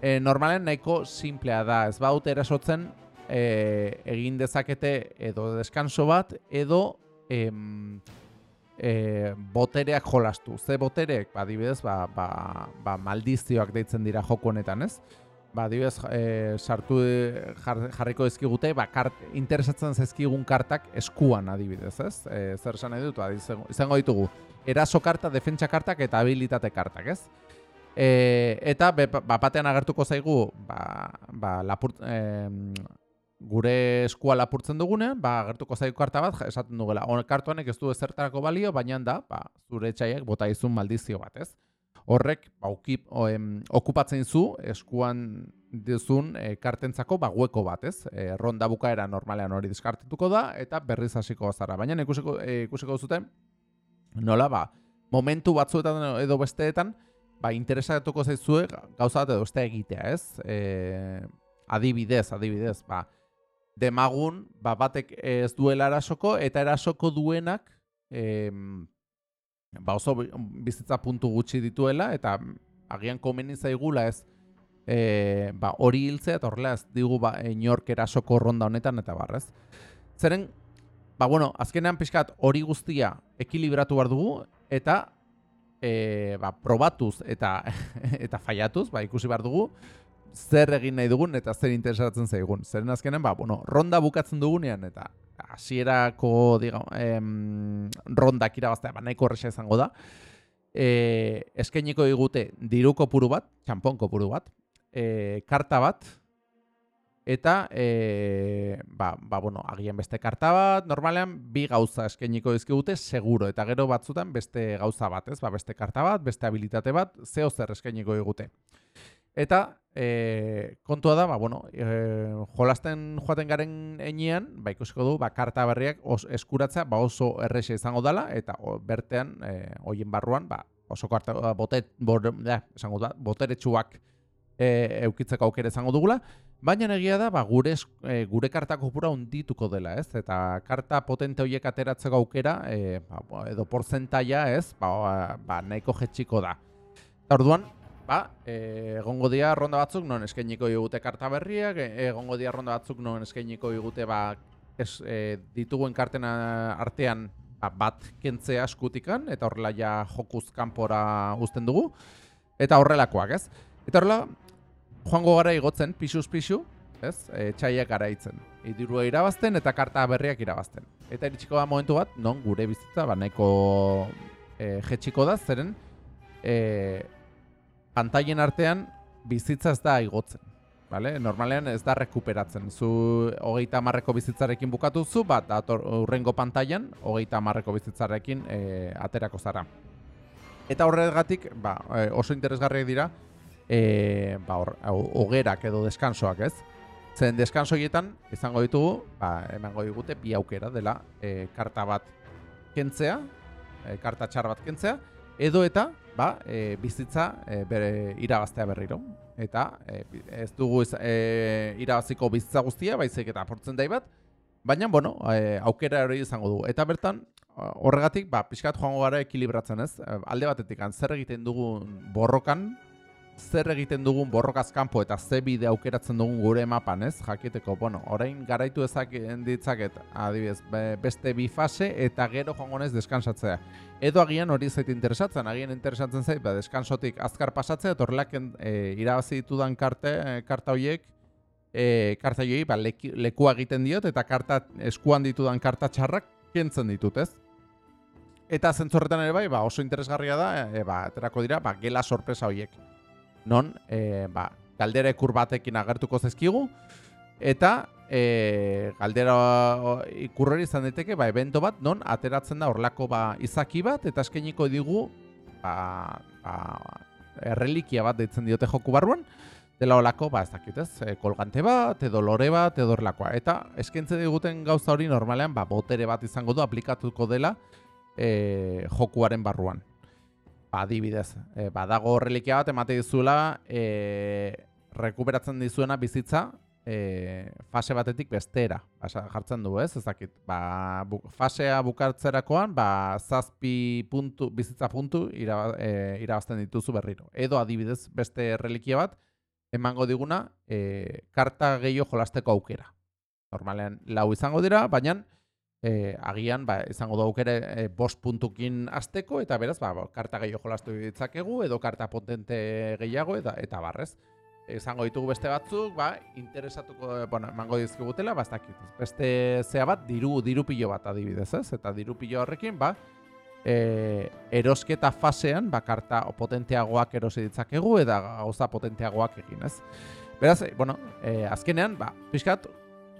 E, normalen nahiko simplea da, ez baut erasotzen e, egin dezakete edo deskanso bat, edo em, e, botereak jolastu. Ze botereak, ba, dibidez, ba, ba, ba, maldizioak deitzen dira joko honetan, ez? Ba, dibidez, e, sartu jar, jarriko ezkigute, ba, kart, interesatzen zezkigun kartak eskuan adibidez, ez? E, zer esan nahi dut, ba, izango ditugu, eraso karta, defentsa kartak eta habilitate kartak, ez? E, eta, bapatean agertuko zaigu, ba, ba, lapurt, e, gure eskua lapurtzen dugunean, ba, gertuko zaiko karta bat, esaten dugela, on, kartuanek ez du ezertarako balio, baina da, ba, zure etxaiek bota izun maldizio bat, ez? Horrek, ba, ukip, o, em, okupatzen zu, eskuan duzun e, kartentzako ba, hueko bat, ez? E, ronda bukaera normalean hori diskartetuko da, eta berriz hasiko zara. Baina ikusiko, e, ikusiko zuten, nola, ba, momentu batzuetan edo besteetan, ba, interesatuko zaizue gauza bat edo beste egitea, ez? E, adibidez, adibidez, ba, demagun ba, batek ez duela erasoko eta erasoko duenak em, ba oso bizitza puntu gutxi dituela eta agian komeni zaigula ez e, ba, hori hiltzea eta horrela ez digu ba, inork erasoko ronda honetan eta barrez. Zeren, ba bueno, azkenean pixkat hori guztia ekilibratu behar dugu eta e, ba, probatuz eta, *laughs* eta faiatuz, ba, ikusi behar dugu, zer egin nahi dugun eta zer interesatzen zaigun. Zeren azkenen, ba, bueno, ronda bukatzen dugunean eta hasierako em, rondak irabaztea, ba, nahiko horreza izango da. E, eskainiko digute diru kopuru bat, txampon kopuru bat, e, karta bat, eta e, ba, ba, bueno, agian beste karta bat, normalean bi gauza eskainiko dizkigute seguro, eta gero batzutan beste gauza bat, ez? Ba, beste karta bat, beste habilitate bat, zeo zer eskainiko digute. Eta e, kontua da, ba, bueno, e, jolasten joaten garen enean, ba, ikusiko du, ba, karta berriak os, eskuratzea ba, oso errexe izango dela, eta o, bertean, e, hoien barruan, ba, oso karta, ba, botet, bor, da, esango da, boteretsuak e, eukitzeko aukere izango dugula, baina egia da, ba, gure, e, gure karta kopura ondituko dela, ez? Eta karta potente horiek ateratzeko aukera, e, ba, edo porzentaia, ez? Ba, ba, nahiko jetxiko da. Eta orduan, ba, egongo dira ronda batzuk non eskainiko digute karta berriak, e, egongo dira ronda batzuk non eskainiko digute ba, es, e, dituguen kartena artean ba, bat kentzea askutikan, eta horrela ja jokuz kanpora uzten dugu, eta horrelakoak, ez? Eta horrela, joango gara igotzen, pisuz pisu, ez? E, txaiak garaitzen. Idirua irabazten eta karta berriak irabazten. Eta iritsiko da momentu bat, non gure bizitza, ba, nahiko e, jetxiko da, zeren, e, pantailen artean bizitza ez da igotzen. Vale? Normalean ez da rekuperatzen. Zu hogeita marreko bizitzarekin bukatu zu, bat ator, urrengo pantailan hogeita marreko bizitzarekin e, aterako zara. Eta horregatik ba, e, oso interesgarriak dira e, ba, hogerak edo deskansoak ez. Zen deskansoietan izango ditugu, ba, emango digute bi aukera dela e, karta bat kentzea, e, karta txar bat kentzea, edo eta ba, e, bizitza e, bere irabaztea berriro. Eta e, ez dugu e, irabaziko bizitza guztia, baizik eta portzen dai bat, baina, bueno, e, aukera hori izango du. Eta bertan, horregatik, ba, pixkat joango gara ekilibratzen ez, alde batetik, zer egiten dugu borrokan, zer egiten dugun borrokaz kanpo eta ze bide aukeratzen dugun gure mapan, ez? Jakiteko, bueno, orain garaitu ezak ditzaket, adibidez, beste bi fase eta gero joango nez deskansatzea. Edo agian hori zait interesatzen, agian interesatzen zait, ba, deskansotik azkar pasatzea, eta horrelak e, irabazi ditudan karte, e, karta horiek, e, karta horiek, ba, lekua egiten diot, eta karta eskuan ditudan karta txarrak kentzen ditut, ez? Eta zentzorretan ere bai, ba, oso interesgarria da, e, ba, aterako dira, ba, gela sorpresa horiek non e, ba, galdera ekur batekin agertuko zezkigu, eta e, galdera ikurreri izan daiteke ba, evento bat, non ateratzen da horlako ba, izaki bat, eta eskeniko digu ba, ba, errelikia bat deitzen diote joku barruan, dela olako, ba, ez dakit ez, e, kolgante bat, edo lore bat, edo erlakoa. Eta eskaintze diguten gauza hori normalean, ba, botere bat izango du, aplikatuko dela e, jokuaren barruan. Ba, adibidez, e, ba, dago relikia bat, emate dizuela, e, rekuperatzen dizuena bizitza, e, fase batetik bestera, basa, jartzen du, ez? Ez dakit, ba, bu, fasea bukartzerakoan, ba, zazpi puntu, bizitza puntu iraba, e, irabazten dituzu berriro. Edo adibidez, beste relikia bat, emango diguna e, karta gehiago jolasteko aukera. Normalean lau izango dira, baina e, agian ba, izango da aukera e, bost puntukin azteko, eta beraz, ba, karta gehiago jolastu ditzakegu, edo karta potente gehiago, eta, eta barrez. Izango ditugu beste batzuk, ba, interesatuko, bueno, emango dizkigutela, bastakit. Beste zea bat, diru, diru pilo bat adibidez, ez? Eta diru pilo horrekin, ba, e, erosketa fasean bakarta potenteagoak erosi ditzakegu eta gauza potenteagoak egin, ez? Beraz, bueno, e, azkenean, ba, pixkat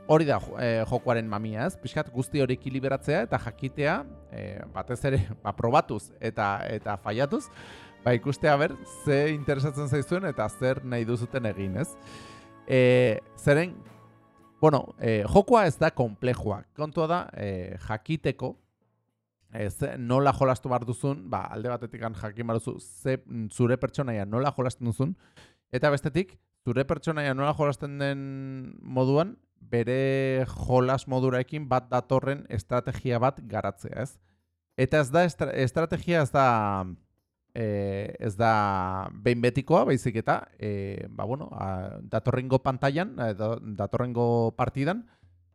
hori da e, jokoaren mamia, ez? Pixkat guzti hori ekiliberatzea eta jakitea, e, batez ere, *laughs* ba, probatuz eta eta faiatuz, ba, ikustea ber, ze interesatzen zaizuen eta zer nahi duzuten egin, ez? E, zeren, bueno, e, jokoa ez da komplejua. Kontua da, e, jakiteko, ez, nola jolastu behar duzun, ba, alde batetik jakin behar duzu, ze, zure pertsonaia nola jolasten duzun, eta bestetik, zure pertsonaia nola jolasten den moduan, bere jolas moduraekin bat datorren estrategia bat garatzea, ez? Eta ez da, estrategia ez da, e, ez da behin betikoa, baizik eta, e, ba, bueno, a, datorrengo pantailan, datorrengo partidan,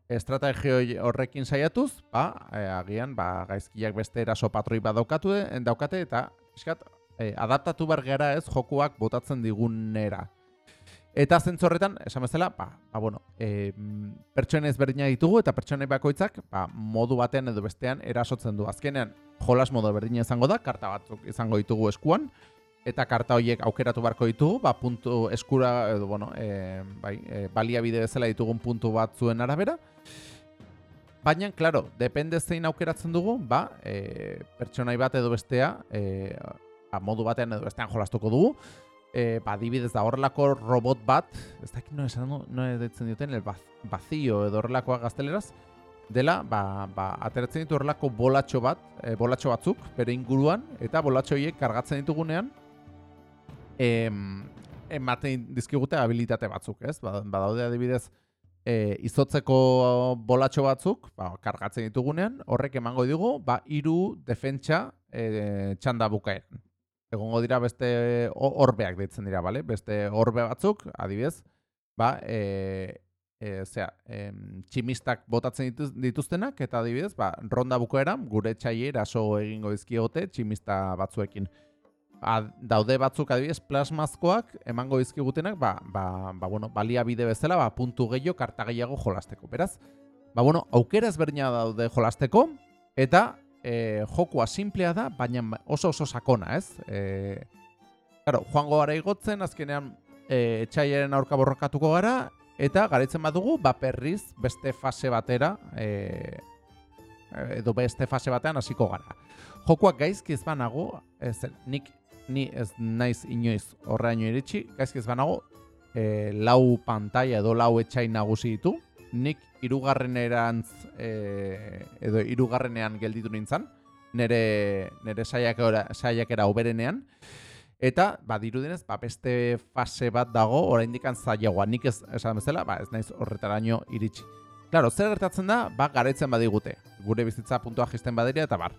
estrategio horrekin saiatuz, ba, e, agian ba, gaizkiak beste eraso patroi eh, daukate eta eskat, e, adaptatu bar gara ez jokuak botatzen digunera. Eta zentzorretan, esan bezala, ba, ba bueno, e, pertsonen ezberdina ditugu eta pertsonen bakoitzak ba, modu batean edo bestean erasotzen du. Azkenean, jolas modu berdina izango da, karta batzuk izango ditugu eskuan, eta karta horiek aukeratu barko ditugu, ba, puntu eskura, edo, bueno, e, bai, e, baliabide bezala ditugun puntu bat zuen arabera. Baina, klaro, depende zein aukeratzen dugu, ba, e, pertsonai bat edo bestea, e, ba, modu batean edo bestean jolastuko dugu, e, ba, dibidez da horrelako robot bat, ez dakit no esan no edetzen duten, el bazio edo horrelakoa gazteleraz, dela, ba, ba, ateratzen ditu horrelako bolatxo bat, e, bolatxo batzuk, bere inguruan, eta bolatxo horiek kargatzen ditugunean, em, ematen dizkigute habilitate batzuk, ez? Ba, badaude adibidez, e, izotzeko bolatxo batzuk, ba, kargatzen ditugunean, horrek emango digu, ba, iru defentsa e, txanda bukaeran. Egongo dira beste orbeak deitzen dira, bale? Beste orbe batzuk, adibidez, ba, e, e, zera, e, tximistak botatzen dituztenak, eta adibidez, ba, ronda bukaeran, gure txaier eraso egingo dizkiote tximista batzuekin daude batzuk adibidez plasmazkoak emango dizkigutenak ba, ba, ba, bueno, balia bide bezala ba, puntu gehiago karta gehiago jolasteko. Beraz, ba, bueno, aukera ezberdina daude jolasteko eta e, jokua simplea da, baina oso oso sakona, ez? E, claro, joango gara igotzen, azkenean e, etxaiaren aurka borrokatuko gara eta garitzen badugu, ba, perriz beste fase batera e, edo beste fase batean hasiko gara. Jokuak gaizki ez banago, ez, nik ni ez naiz inoiz horreaino iritsi, gaizki ez banago, e, lau pantalla edo lau etxai nagusi ditu, nik irugarrenerantz e, edo irugarrenean gelditu nintzen, nire, nire saiakera, saiakera oberenean, eta, ba, dirudenez, ba, beste fase bat dago, oraindik zailagoa, nik ez esan bezala, ba, ez naiz horretaraino iritsi. Claro, zer gertatzen da, ba, garetzen badigute. Gure bizitza puntua jisten baderia eta bar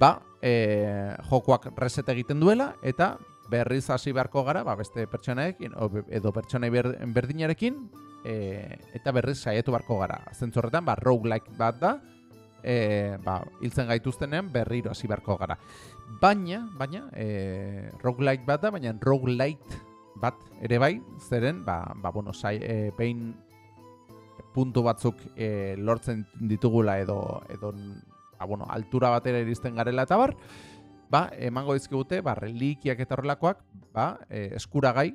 ba, e, jokoak reset egiten duela eta berriz hasi beharko gara, ba, beste pertsonaekin edo pertsonai berdinarekin e, eta berriz saiatu beharko gara. Zentzorretan, ba, roguelike bat da, e, ba, hiltzen gaituztenean berriro hasi beharko gara. Baina, baina, e, roguelike bat da, baina roguelite bat ere bai, zeren, ba, ba bueno, sai, e, behin puntu batzuk e, lortzen ditugula edo, edo ba, bueno, altura batera iristen garela eta bar, ba, emango dizkigute, ba, relikiak eta horrelakoak, ba, e, eskuragai,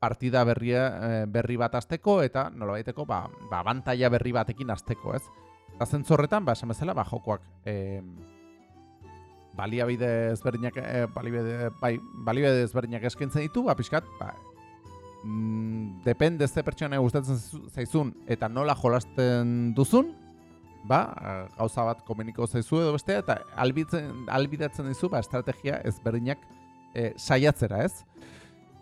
partida berria, e, berri bat azteko, eta nola baiteko, ba, ba, bantaia berri batekin azteko, ez? Eta zentzorretan, ba, esan bezala, ba, jokoak, e, baliabide ezberdinak, e, baliabide, bai, baliabide ezberdinak eskaintzen ditu, ba, pixkat, ba, mm, depende ze pertsona gustatzen zaizun eta nola jolasten duzun, ba, gauza bat komuniko zaizu edo bestea, eta albitzen, albidatzen dizu, ba, estrategia ezberdinak e, saiatzera, ez?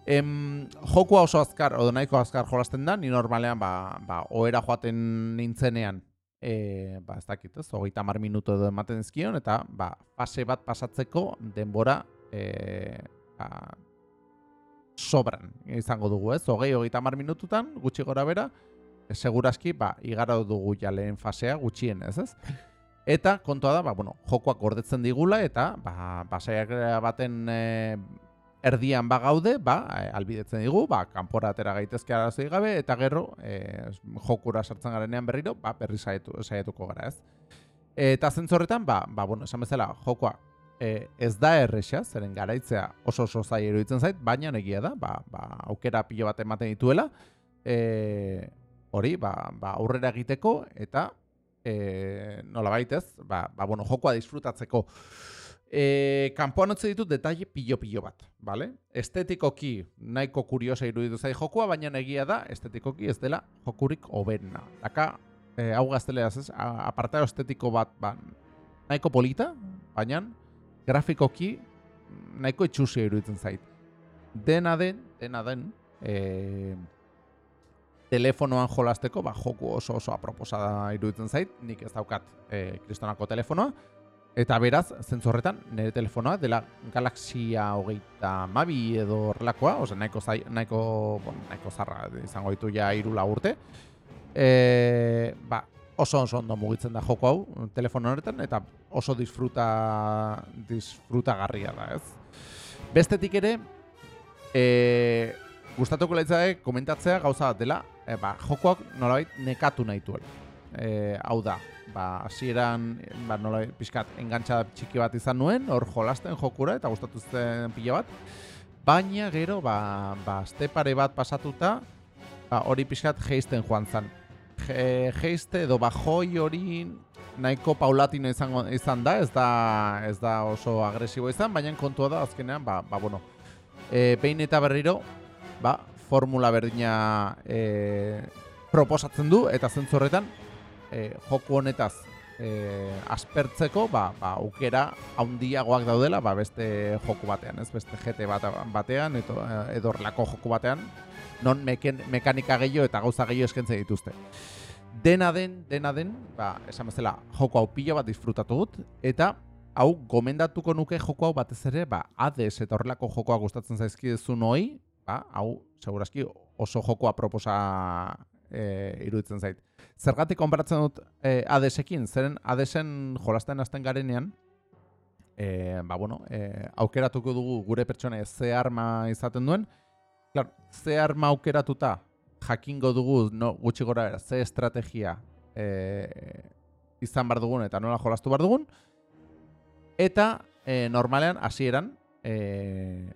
Em, jokua oso azkar, odo nahiko azkar jolasten da, ni normalean, ba, ba oera joaten nintzenean, e, ba, ez dakit, ez, hogeita mar minuto edo ematen ezkion, eta, ba, fase bat pasatzeko denbora, e, ba, sobran izango dugu, ez, hogei, hogeita mar minututan, gutxi gora bera, segurazki, ba, igara dugu ja lehen fasea, gutxien, ez, ez? *laughs* Eta kontua da, ba, bueno, jokoak gordetzen digula eta ba, basaiak baten e, erdian ba gaude, ba, eh, albidetzen digu, ba, kanpora atera gaitezke arazoi gabe, eta gero, e, jokura sartzen garenean berriro, ba, berri saietu, saietuko gara ez. Eta zentzorretan, ba, ba, bueno, esan bezala, jokoa e, ez da erresa, zeren garaitzea oso oso zai eruditzen zait, baina negia da, ba, ba, aukera pilo bat ematen dituela, e, hori, ba, ba, aurrera egiteko, eta e, nola baitez, ba, ba, bueno, jokoa disfrutatzeko, E, kanpoan utzi ditut detalle pilo-pilo bat, vale? Estetikoki nahiko kuriosa iruditu zai jokua, baina egia da, estetikoki ez dela jokurik hobena. Daka, e, hau gazteleaz ez, apartado estetiko bat, ba, nahiko polita, baina grafikoki nahiko itxusia iruditzen zait. Dena den, dena den, e, telefonoan jolasteko, ba, joku oso oso aproposada iruditzen zait, nik ez daukat e, kristonako telefonoa, Eta beraz, zentzorretan, nire telefonoa dela Galaxia hogeita mabi edo horrelakoa, oza, nahiko, zai, nahiko, bon, nahiko zarra izango ditu ja irula urte. E, ba, oso oso ondo mugitzen da joko hau telefono horretan, eta oso disfruta, disfruta garria da, ez? Bestetik ere, e, gustatuko lehitzak komentatzea gauza bat dela, e, ba, jokoak nolabait nekatu nahi duela. E, hau da, ba, hasieran ba, nola pixkat engantza txiki bat izan nuen, hor jolasten jokura eta gustatu zen pila bat. Baina gero, ba, ba, pare bat pasatuta, ba, hori pixkat geisten joan zen. geiste edo bajoi hori nahiko paulatino izango, izan da, ez da, ez da oso agresibo izan, baina kontua da azkenean, ba, ba bueno, e, behin eta berriro, ba, formula berdina e, proposatzen du, eta zentzu horretan, e, joku honetaz e, aspertzeko, ba, ba, aukera haundiagoak daudela, ba, beste joku batean, ez? Beste GT bat, batean, edo, edo joku batean, non meken, mekanika gehiago eta gauza gehiago eskentzen dituzte. Dena den, dena den, ba, esan bezala, joko hau pila bat disfrutatu dut, eta hau gomendatuko nuke joko hau batez ere, ba, Hades eta horrelako jokoa gustatzen zaizkidezun hoi, ba, hau, segurazki oso jokoa proposa e, iruditzen zait. Zergatik konparatzen dut e, Adesekin, zeren Adesen jolasten hasten garenean, e, ba, bueno, e, aukeratuko dugu gure pertsone ze arma izaten duen, Klar, ze arma aukeratuta jakingo dugu no, gutxi gora era, ze estrategia e, izan bar dugun eta nola jolastu bar dugun, eta e, normalean hasieran e,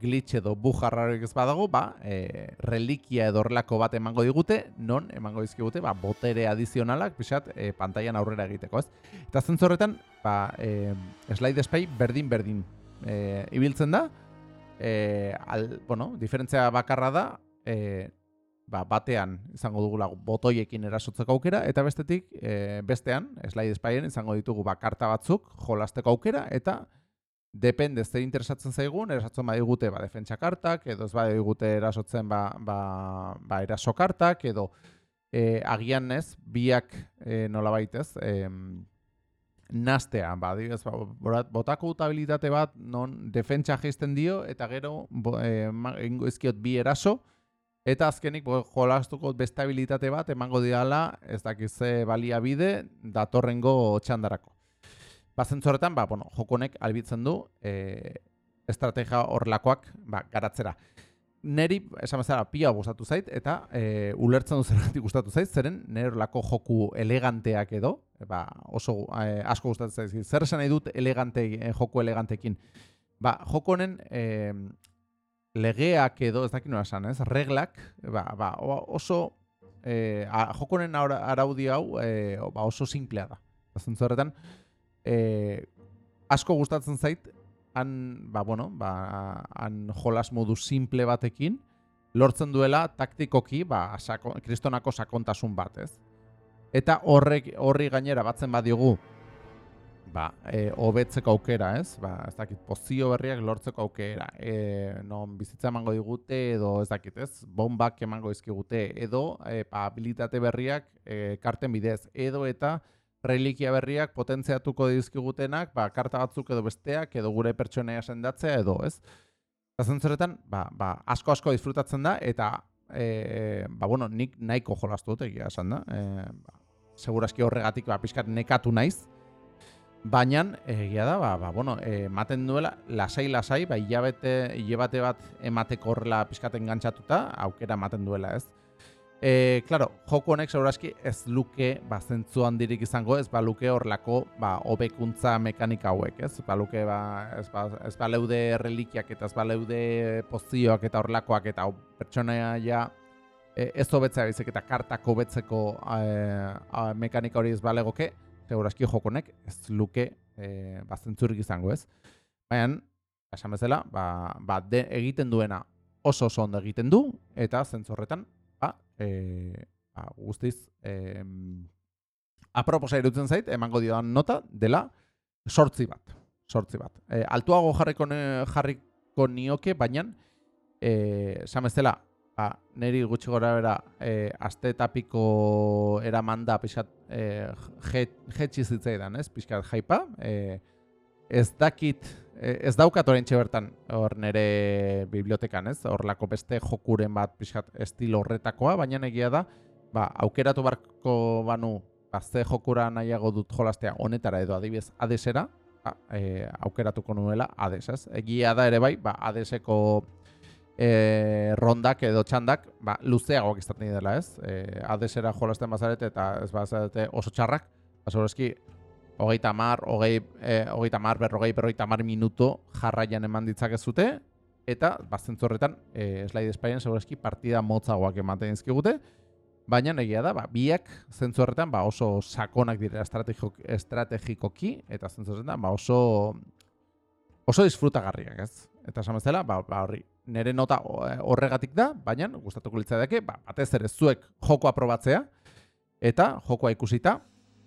glitch edo bujarrarik ez badago, ba, e, relikia edo horrelako bat emango digute, non emango dizkigute, ba, botere adizionalak, pixat, e, pantailan aurrera egiteko, ez? Eta zentzorretan, ba, e, slide display berdin-berdin e, ibiltzen da, e, al, bueno, diferentzia bakarra da, e, ba, batean izango dugula botoiekin erasotzeko aukera, eta bestetik, e, bestean, slide displayen izango ditugu ba, karta batzuk jolasteko aukera, eta depende zer interesatzen zaigun, erasotzen badigute ba, defentsa kartak, edo ez badigute erasotzen ba, ba, ba eraso kartak, edo e, agian ez, biak e, nola baitez, e, nastea, ba, dibez, ba, botako utabilitate bat non defentsa geisten dio, eta gero bo, e, ezkiot bi eraso, eta azkenik bo, jolastuko bestabilitate bat emango diala, ez dakize baliabide datorrengo txandarako. Bazentzorretan, ba, bueno, jokonek albitzen du e, estrategia horrelakoak ba, garatzera. Neri, esan bezala, pia gustatu zait, eta e, ulertzen du zergatik gustatu zait, zeren nire horrelako joku eleganteak edo, ba, oso e, asko gustatzen zait, zer esan nahi dut elegante, e, joku elegantekin. Ba, joko honen e, legeak edo, ez dakit nola esan, ez, reglak, ba, ba, oso, e, joko honen araudi hau e, ba, oso simplea da. Bazentzorretan, e, asko gustatzen zait, han, ba, bueno, ba, han jolas modu simple batekin, lortzen duela taktikoki, ba, sako, kristonako sakontasun bat, ez? Eta horrek, horri gainera batzen badiogu, ba, e, hobetzeko aukera, ez? Ba, ez dakit, pozio berriak lortzeko aukera. E, non bizitza emango digute edo ez dakit, ez? Bombak emango izkigute edo e, ba, habilitate berriak e, karten bidez edo eta relikia berriak potentziatuko dizkigutenak, ba, karta batzuk edo besteak, edo gure pertsonea sendatzea edo, ez? Eta zentzuretan, ba, ba, asko asko disfrutatzen da, eta, e, ba, bueno, nik nahiko jolastu dut egia esan da. E, ba, seguraski horregatik, ba, pixkat nekatu naiz, baina, egia da, ba, ba, bueno, e, maten duela, lasai-lasai, ba, hilabete, hilabete bat emateko horrela pixkaten gantzatuta, aukera maten duela, ez? E, claro, joko honek segurazki ez luke ba, zentzu handirik izango, ez ba luke horlako ba, obekuntza mekanika hauek, ez? Ba luke ba, ez, ba, ez ba leude relikiak eta ez ba leude pozioak eta horlakoak eta pertsonaia ja e, ez hobetzea bizek eta kartak hobetzeko e, mekanika hori ez balegoke, segurazki joko honek ez luke e, ba, izango, ez? Baina, esan bezala, ba, ba de, egiten duena oso oso ondo egiten du, eta zentzorretan e, ba, guztiz e, aproposa irutzen zait, emango dioan nota dela sortzi bat. Sortzi bat. E, altuago jarriko, jarriko nioke, baina e, samezela, ba, neri gutxi gora bera e, aste tapiko eraman da pixat e, jetxi zitzaidan, ez? Pixkat jaipa. E, ez dakit ez daukat orain bertan hor nere bibliotekan, ez? Horlako beste jokuren bat pixat estilo horretakoa, baina egia da, ba, aukeratu barko banu, ba, ze jokura nahiago dut jolastea honetara edo adibidez adesera, ba, e, aukeratuko nuela ades, ez? Egia da ere bai, ba, adeseko e, rondak edo txandak, ba, luzeagoak izaten dela, ez? E, adesera jolasten bazarete eta ez bazarete oso txarrak, ba, eski, hogeita mar, hogei, eh, hogeita mar, berrogei, berrogeita mar minuto jarraian eman ditzakezute, eta bazentzu horretan, eh, slide espaien segurazki partida motzagoak ematen dizkigute, baina egia da, ba, biak zentzu horretan ba, oso sakonak dira estrategiko, estrategikoki, eta zentzu horretan ba, oso oso disfrutagarriak, ez? Eta esan bezala, ba, ba, horri, nire nota eh, horregatik da, baina gustatuko litzateke, ba, batez ere zuek jokoa probatzea, eta jokoa ikusita,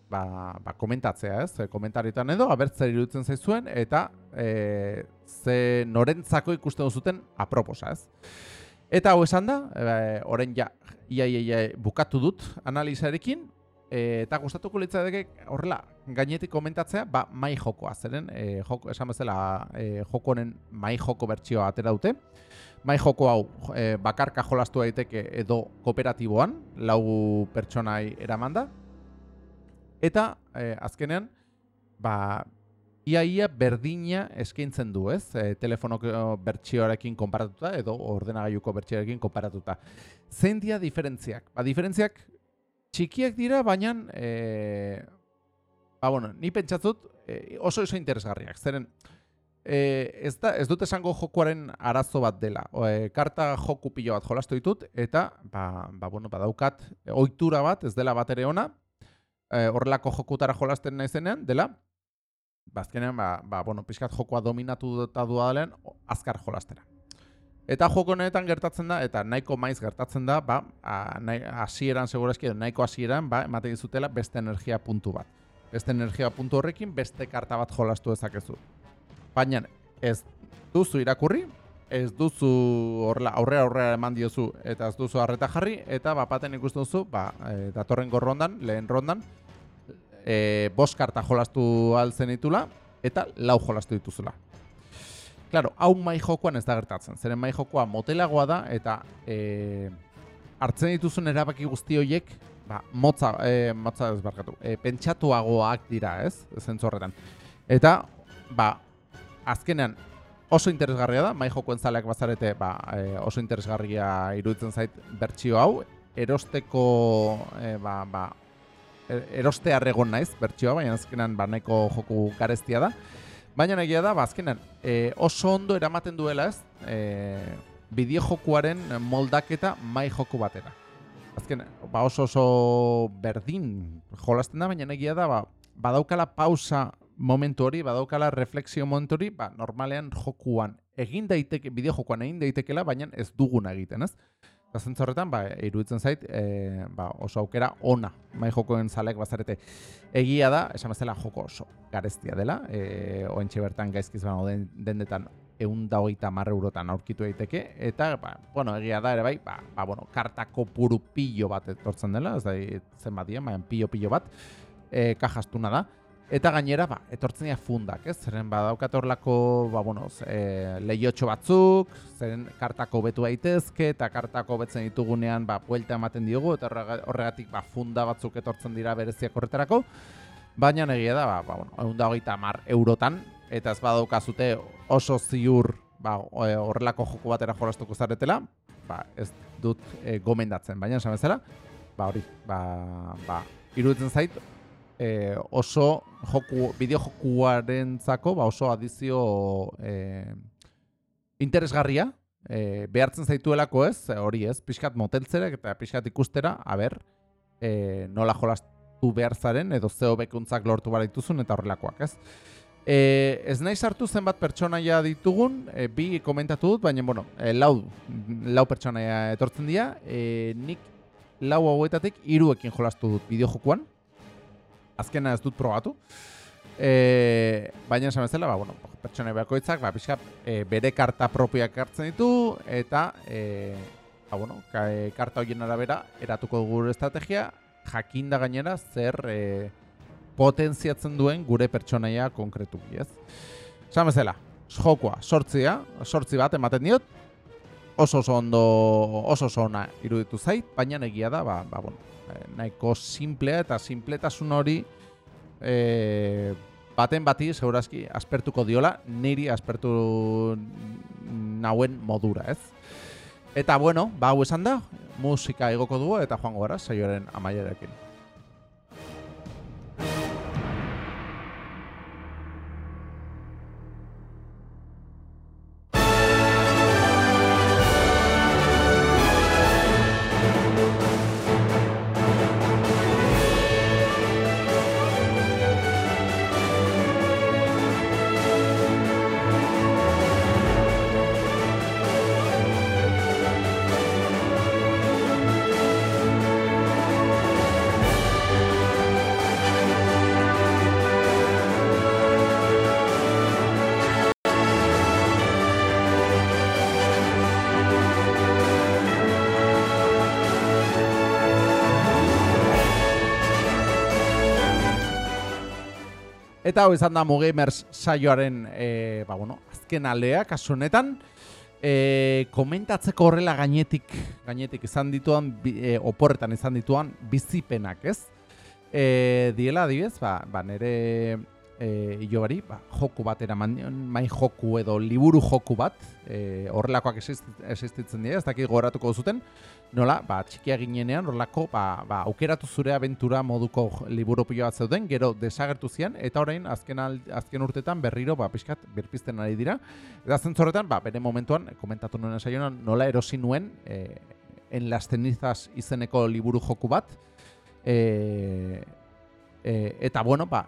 ba, ba, komentatzea, ez? Komentaritan edo, abertzer iruditzen zaizuen, eta e, ze norentzako ikusten duzuten aproposa, ez? Eta hau esan da, e, orain ja, ia, ia, ia, bukatu dut analizarekin, e, eta gustatuko litzateke horrela gainetik komentatzea, ba, mai jokoa, zeren, e, joko, esan bezala, e, honen mai joko bertsioa atera dute, mai joko hau e, bakarka jolastu daiteke edo kooperatiboan, lau pertsonai eramanda, Eta e, azkenean, ba, ia berdina eskaintzen du, ez? E, telefonoko bertsioarekin konparatuta edo ordenagailuko bertsioarekin konparatuta. Zein dira diferentziak? Ba, diferentziak txikiak dira, baina e, ba, bueno, ni pentsatzut e, oso oso interesgarriak. Zeren, e, ez, da, ez dut esango jokuaren arazo bat dela. O, e, karta joku pilo bat jolastu ditut, eta ba, ba, bueno, badaukat ohitura bat, ez dela bat ere ona, e, horrelako jokutara jolasten naizenean, dela, bazkenean, ba, ba, bueno, pixkat jokoa dominatu eta duadalen, azkar jolastera. Eta joko honetan gertatzen da, eta nahiko maiz gertatzen da, ba, hasieran segurazki, nahiko hasieran, ba, ematen dizutela beste energia puntu bat. Beste energia puntu horrekin, beste karta bat jolastu dezakezu. Baina, ez duzu irakurri, ez duzu horrela aurrera aurrera eman diozu eta ez duzu harreta jarri eta bapaten ikusten duzu ba, e, datorren gorrondan, lehen rondan e, bost karta jolastu altzen ditula eta lau jolastu dituzula. Claro, hau mai jokoan ez da gertatzen. Zeren mai jokoa motelagoa da eta e, hartzen dituzun erabaki guzti horiek ba, motza, e, motza ez barkatu, e, pentsatuagoak dira, ez? Zentzorretan. Eta, ba, azkenean, oso interesgarria da, mai jokoen zaleak bazarete, ba, e, oso interesgarria iruditzen zait bertsio hau, erosteko, e, ba, ba, e, eroste arregon naiz bertsioa, baina azkenan ba, nahiko joku gareztia da. Baina egia da, ba, azkenan, e, oso ondo eramaten duela ez, e, bideo jokuaren moldaketa mai joku batera. Azken, ba, oso oso berdin jolasten da, baina egia da, ba, badaukala pausa momentu hori, badaukala refleksio momentu hori, ba, normalean jokuan egin daiteke, bideo jokuan egin daitekela, baina ez duguna egiten, ez? Eta zentzu horretan, ba, iruditzen zait, e, ba, oso aukera ona, mai jokoen zalek bazarete. Egia da, esan bezala joko oso gareztia dela, e, oentxe bertan gaizkiz baino den, dendetan egun da hogeita marre eurotan aurkitu daiteke, eta, ba, bueno, egia da ere bai, ba, ba, bueno, kartako puru pillo bat etortzen dela, ez da, zen badien, baina pillo-pillo bat, e, kajastuna da, Eta gainera, ba, etortzen dira fundak, ez? Zeren badaukat horlako, ba, bueno, e, lehiotxo batzuk, zeren kartako betu daitezke eta kartako betzen ditugunean, ba, puelta ematen diogu, eta horregatik, ba, funda batzuk etortzen dira bereziak horretarako. Baina negia da, ba, ba, bueno, egun da eurotan, eta ez badaukazute oso ziur ba, e, horrelako joku batera jolastuko zaretela, ba, ez dut e, gomendatzen, baina esan bezala, ba, hori, ba, ba, iruditzen zait, e, oso joku, bideo jokuaren zako, ba oso adizio e, interesgarria, e, behartzen zaituelako ez, hori ez, pixkat moteltzera eta pixkat ikustera, haber, e, nola jolastu behar zaren, edo zeo bekuntzak lortu barituzun eta horrelakoak ez. E, ez nahi sartu zenbat pertsonaia ditugun, e, bi komentatu dut, baina, bueno, e, lau, lau pertsonaia etortzen dira, e, nik lau hauetatik hiruekin jolastu dut bideo jokuan, azkena ez dut probatu. E, baina esan bezala, ba, bueno, pertsone bakoitzak, ba, pixka, e, bere karta propioak hartzen ditu, eta, e, ba, bueno, ka, e, karta horien arabera, eratuko gure estrategia, jakinda gainera, zer e, potentziatzen duen gure pertsonaia konkretu ez? Esan bezala, jokoa, sortzia, sortzi bat ematen diot, oso oso ondo, oso oso ona iruditu zait, baina egia da, ba, ba, bueno, nahiko simplea eta simpletasun hori e, baten bati segurazki aspertuko diola, niri aspertu nauen modura, ez? Eta bueno, ba hau esan da, musika igoko dugu eta joango gara saioaren amaiarekin. Eta hau izan da Mugamers saioaren e, ba, bueno, azken aldea, kasu honetan. E, komentatzeko horrela gainetik, gainetik izan dituan, e, oporretan izan dituan, bizipenak, ez? E, diela, adibidez, ba, ba nere e, ilobari, ba, joku bat eraman mai joku edo liburu joku bat, e, horrelakoak existitzen dira, ez dakit goratuko zuten, nola, ba, txikia ginenean, horrelako, ba, ba, aukeratu zure abentura moduko liburu pilo bat zeuden, gero desagertu zian, eta orain azken, azken urtetan berriro, ba, pixkat, berpizten ari dira, eta zentzorretan, ba, bere momentuan, komentatu nuen saioan, nola erosi nuen, e, en las cenizas izeneko liburu joku bat, e, e, eta bueno, ba,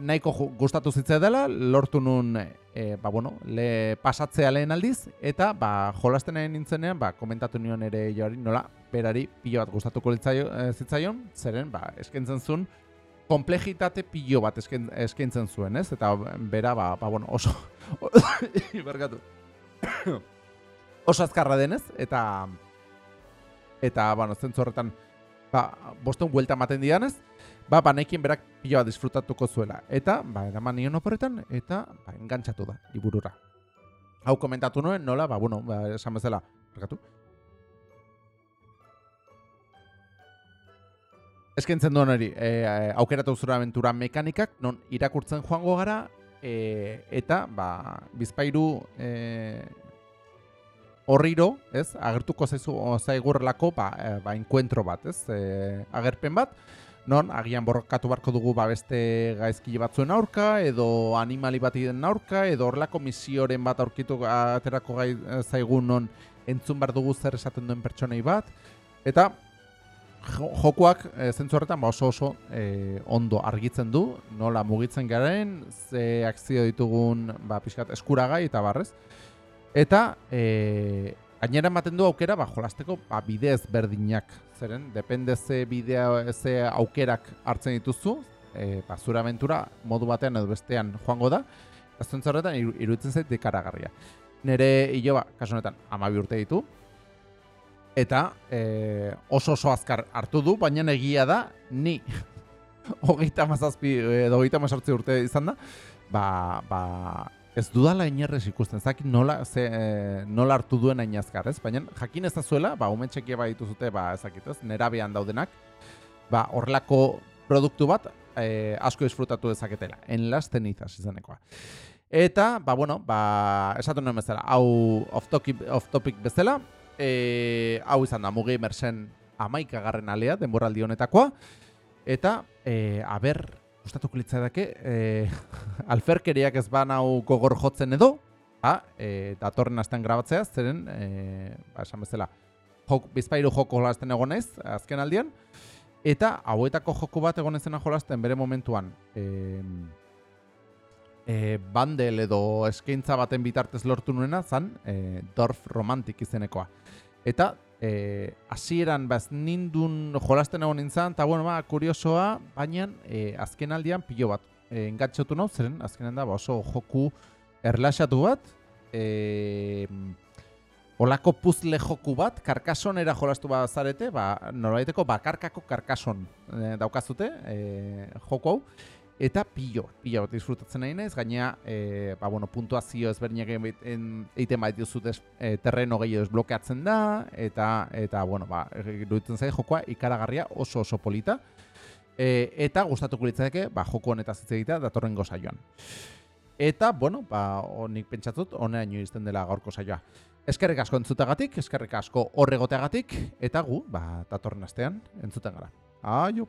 nahiko gustatu zitzea dela, lortu nun e, ba, bueno, le pasatzea lehen aldiz, eta ba, jolasten nintzenean, ba, komentatu nion ere joari, nola, berari pilo bat gustatuko e, zitzaion, zeren, ba, eskentzen zuen, komplejitate pilo bat esken, eskentzen zuen, ez? Eta bera, ba, ba bueno, oso... *coughs* Bergatu. *coughs* oso azkarra denez, eta... Eta, bueno, zentzu horretan, ba, boston buelta ematen dianez, ba, banekin berak piloa disfrutatuko zuela. Eta, ba, eraman nion oporretan, eta, ba, engantzatu da, liburura. Hau komentatu nuen, nola, ba, bueno, ba, esan bezala, rekatu. Eskentzen duen hori, e, aukeratu zura aventura mekanikak, non irakurtzen joango gara, e, eta, ba, bizpairu, e, horriro, ez, agertuko zaizu zaigurrelako, ba, ba, enkuentro bat, ez, e, agerpen bat, non agian borrokatu barko dugu ba beste gaizki batzuen aurka edo animali batien aurka edo horlako misioren bat aurkitu aterako gai zaigun non entzun bar dugu zer esaten duen pertsonei bat eta jo- jokuak e, zentzu horretan ba oso oso e, ondo argitzen du, nola mugitzen garen, ze akzio ditugun ba, pixkat eskuragai eta barrez. Eta e, gainera ematen du aukera ba, jolasteko ba, bide ezberdinak. Zeren, depende ze bidea, ze aukerak hartzen dituzu, e, ba, zure aventura modu batean edo bestean joango da, zentzu horretan iru- iruditzen zait dekaragarria. Nere iloba, kasu honetan, amabi urte ditu, eta e, oso oso azkar hartu du, baina egia da, ni *laughs* hogeita mazazpi edo hogeita mazortzi urte izan da, ba, ba, ez dudala inerrez ikusten, zaki nola, ze, e, nola hartu duen hain azkar, ez? Baina jakin ez da zuela, ba, umen txekia ba dituzute, ba, ezakit, ez, nerabean daudenak, ba, horrelako produktu bat e, asko disfrutatu dezaketela, enlasten izaz izanekoa. Eta, ba, bueno, ba, esatu nuen bezala, hau off topic, off topic bezala, e, hau izan da, mugi mersen amaikagarren alea, denboraldi honetakoa, eta, e, aber, gustatuko litzaidake, e, *laughs* alferkeriak ez ban hau gogor jotzen edo, ba, e, datorren astean grabatzea, zeren, e, ba, esan bezala, jok, bizpairu joko jolasten egon naiz, azken aldian, eta hauetako joko bat egon ezena jolasten bere momentuan, e, e, bandel edo eskaintza baten bitartez lortu nuena zan e, Dorf Romantic izenekoa. Eta e, hasieran baz nindun jolasten egon nintzen, eta bueno, ba, kuriosoa, baina e, azken aldian pilo bat e, engatxotu nau, zeren azkenen da ba, oso joku erlaxatu bat, e, olako puzle joku bat, karkasonera jolastu bat ba, norbaiteko bakarkako karkason e, daukazute e, joku hau, eta pilo, pilo bat disfrutatzen nahi naiz, gaina, e, ba, bueno, puntuazio ezberdinak egiten bait duzut e, terreno gehiago desblokeatzen da, eta, eta bueno, ba, iruditzen zait jokoa ikaragarria oso oso polita, e, eta gustatuko litzateke, ba, joko honetaz hitz egitea datorrengo saioan. Eta, bueno, ba, nik pentsatzut, honeaino izten dela gaurko saioa. Eskerrik asko entzutagatik, eskerrik asko horregoteagatik, eta gu, ba, datorren astean entzuten gara. Aio!